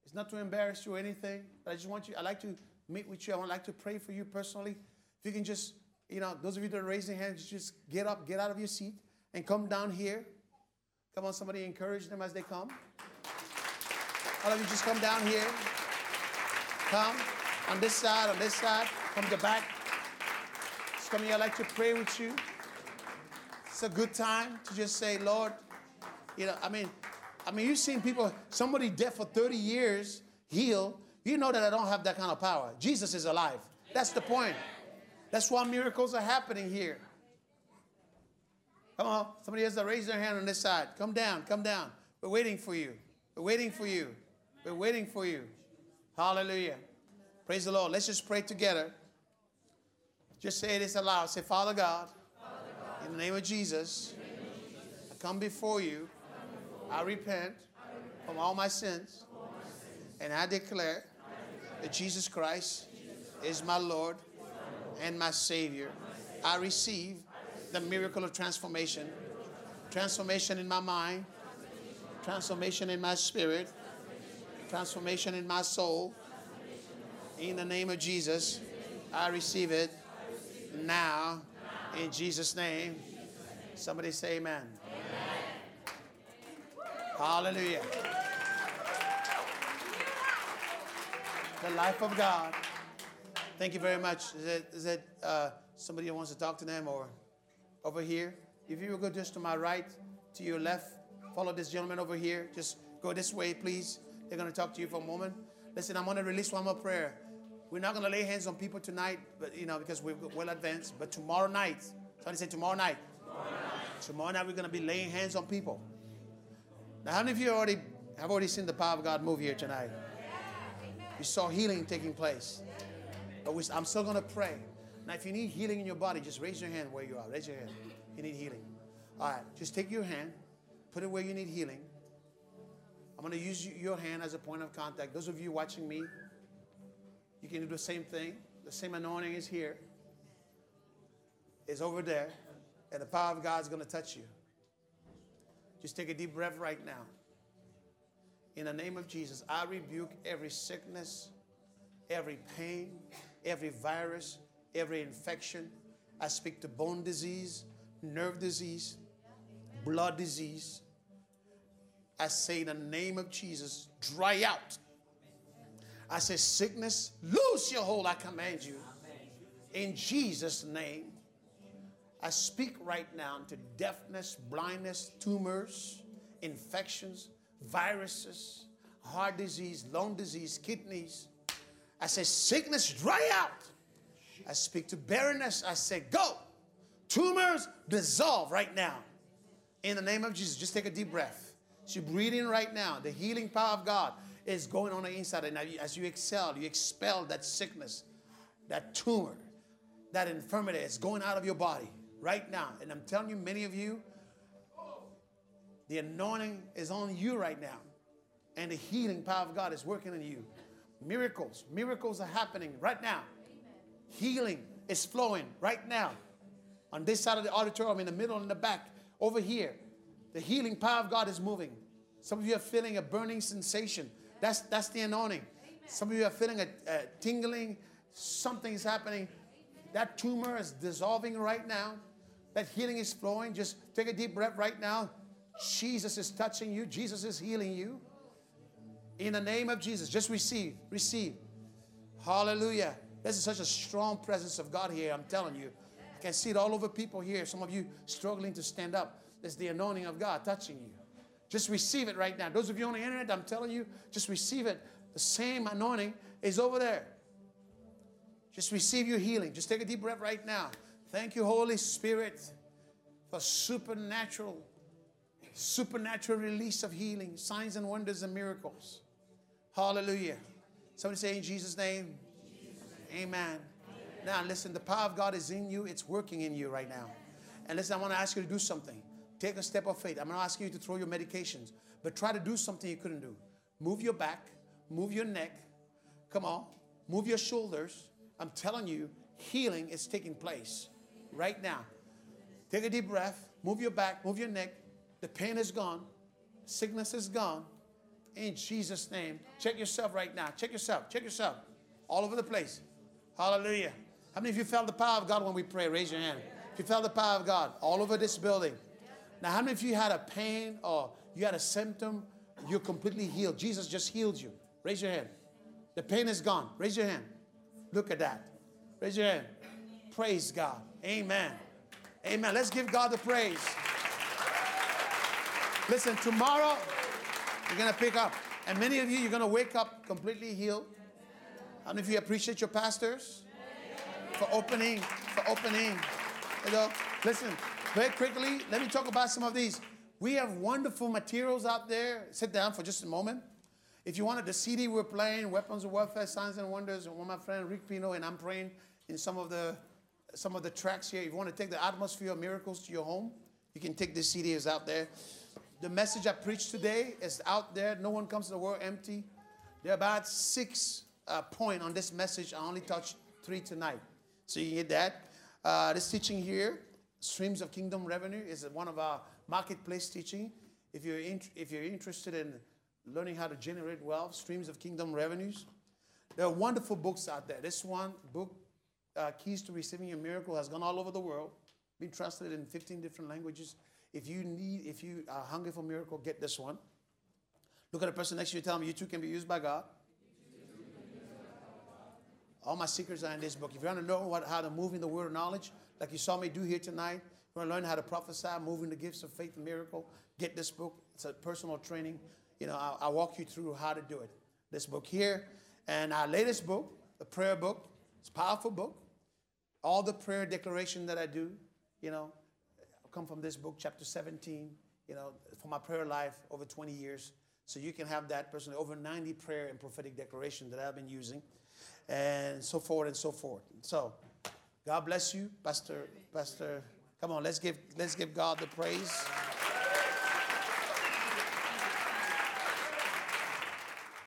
It's not to embarrass you or anything, but I just want you, I like to meet with you. I would like to pray for you personally. If you can just, you know, those of you that are raising hands, just get up, get out of your seat, and come down here. Come on, somebody encourage them as they come. All of you just come down here. Come on this side, on this side, from the back. Just come here. I'd like to pray with you. It's a good time to just say, Lord, you know, I mean, I mean, you've seen people, somebody dead for 30 years, heal. You know that I don't have that kind of power. Jesus is alive. That's the point. That's why miracles are happening here. Come on. Somebody has to raise their hand on this side. Come down. Come down. We're waiting for you. We're waiting for you. We're waiting for you. Hallelujah. Praise the Lord. Let's just pray together. Just say this aloud. Say, Father God, in the name of Jesus, I come before you. I repent from all my sins. And I declare that Jesus Christ is my Lord and my Savior. I receive the miracle of transformation. Transformation in my mind, transformation in my spirit, transformation in my soul. In the name of Jesus, I receive it now. In Jesus' name. Somebody say amen. Hallelujah. The life of God. Thank you very much. Is it, is it uh, somebody who wants to talk to them or over here? If you will go just to my right, to your left, follow this gentleman over here. Just go this way, please. They're going to talk to you for a moment. Listen, I'm going to release one more prayer. We're not going to lay hands on people tonight, but you know, because we're well advanced. But tomorrow night, somebody say tomorrow night. Tomorrow night, tomorrow night we're going to be laying hands on people. Now, how many of you already have already seen the power of God move here tonight? You saw healing taking place. But we, I'm still going to pray. Now, if you need healing in your body, just raise your hand where you are. Raise your hand. You need healing. All right, just take your hand, put it where you need healing. I'm going to use your hand as a point of contact. Those of you watching me, you can do the same thing. The same anointing is here, is over there, and the power of God is going to touch you. Just take a deep breath right now. In the name of Jesus, I rebuke every sickness, every pain, every virus, every infection. I speak to bone disease, nerve disease, blood disease. I say in the name of Jesus, dry out. I say, sickness, loose your hold, I command you. In Jesus' name, I speak right now to deafness, blindness, tumors, infections, viruses, heart disease, lung disease, kidneys. I say, sickness, dry out. I speak to barrenness. I say, go. Tumors, dissolve right now. In the name of Jesus, just take a deep breath. So you're breathing right now. The healing power of God is going on the inside. And as you exhale, you expel that sickness, that tumor, that infirmity is going out of your body right now. And I'm telling you, many of you, the anointing is on you right now. And the healing power of God is working in you. Miracles, miracles are happening right now. Healing is flowing right now. On this side of the auditorium, in the middle, in the back, over here, the healing power of God is moving. Some of you are feeling a burning sensation. That's, that's the anointing. Some of you are feeling a, a tingling. Something is happening. That tumor is dissolving right now. That healing is flowing. Just take a deep breath right now. Jesus is touching you. Jesus is healing you. In the name of Jesus, just receive, receive. Hallelujah. This is such a strong presence of God here. I'm telling you. I can see it all over people here. Some of you struggling to stand up. It's the anointing of God touching you. Just receive it right now. Those of you on the internet, I'm telling you, just receive it. The same anointing is over there. Just receive your healing. Just take a deep breath right now. Thank you, Holy Spirit, for supernatural, supernatural release of healing, signs and wonders and miracles. Hallelujah. Somebody say in Jesus' name. Amen. Now, listen, the power of God is in you, it's working in you right now. And listen, I want to ask you to do something. Take a step of faith. I'm not asking you to throw your medications, but try to do something you couldn't do. Move your back, move your neck. Come on, move your shoulders. I'm telling you, healing is taking place right now. Take a deep breath, move your back, move your neck. The pain is gone, sickness is gone. In Jesus' name, check yourself right now. Check yourself, check yourself. All over the place. Hallelujah. How many of you felt the power of God when we pray? Raise your hand. If you felt the power of God all over this building. Now, how many of you had a pain or you had a symptom? You're completely healed. Jesus just healed you. Raise your hand. The pain is gone. Raise your hand. Look at that. Raise your hand. Praise God. Amen. Amen. Let's give God the praise. Listen, tomorrow you're going to pick up. And many of you, you're going to wake up completely healed. How many of you appreciate your pastors for opening, for opening? Know, listen, very quickly, let me talk about some of these. We have wonderful materials out there. Sit down for just a moment. If you wanted the CD we're playing, Weapons of Warfare, Signs and Wonders, and one of my friend Rick Pino and I'm praying in some of the some of the tracks here. If you want to take the atmosphere of miracles to your home, you can take this CD is out there. The message I preached today is out there. No one comes to the world empty. There are about six uh, point on this message. I only touched three tonight. So you get that. Uh, this teaching here, Streams of Kingdom Revenue, is one of our marketplace teaching. If you're, in, if you're interested in learning how to generate wealth, Streams of Kingdom Revenues, there are wonderful books out there. This one book, uh, Keys to Receiving a Miracle, has gone all over the world, been translated in 15 different languages. If you need, if you are hungry for miracle, get this one. Look at the person next to you. Tell them you too can be used by God. All my secrets are in this book. If you want to know what, how to move in the word of knowledge, like you saw me do here tonight, you want to learn how to prophesy, move in the gifts of faith and miracle, get this book. It's a personal training. You know, I'll, I'll walk you through how to do it. This book here. And our latest book, the prayer book, it's a powerful book. All the prayer declaration that I do, you know, come from this book, chapter 17, you know, for my prayer life over 20 years. So you can have that personally, over 90 prayer and prophetic declaration that I've been using, and so forth and so forth. So, God bless you, Pastor. Pastor, come on, let's give let's give God the praise.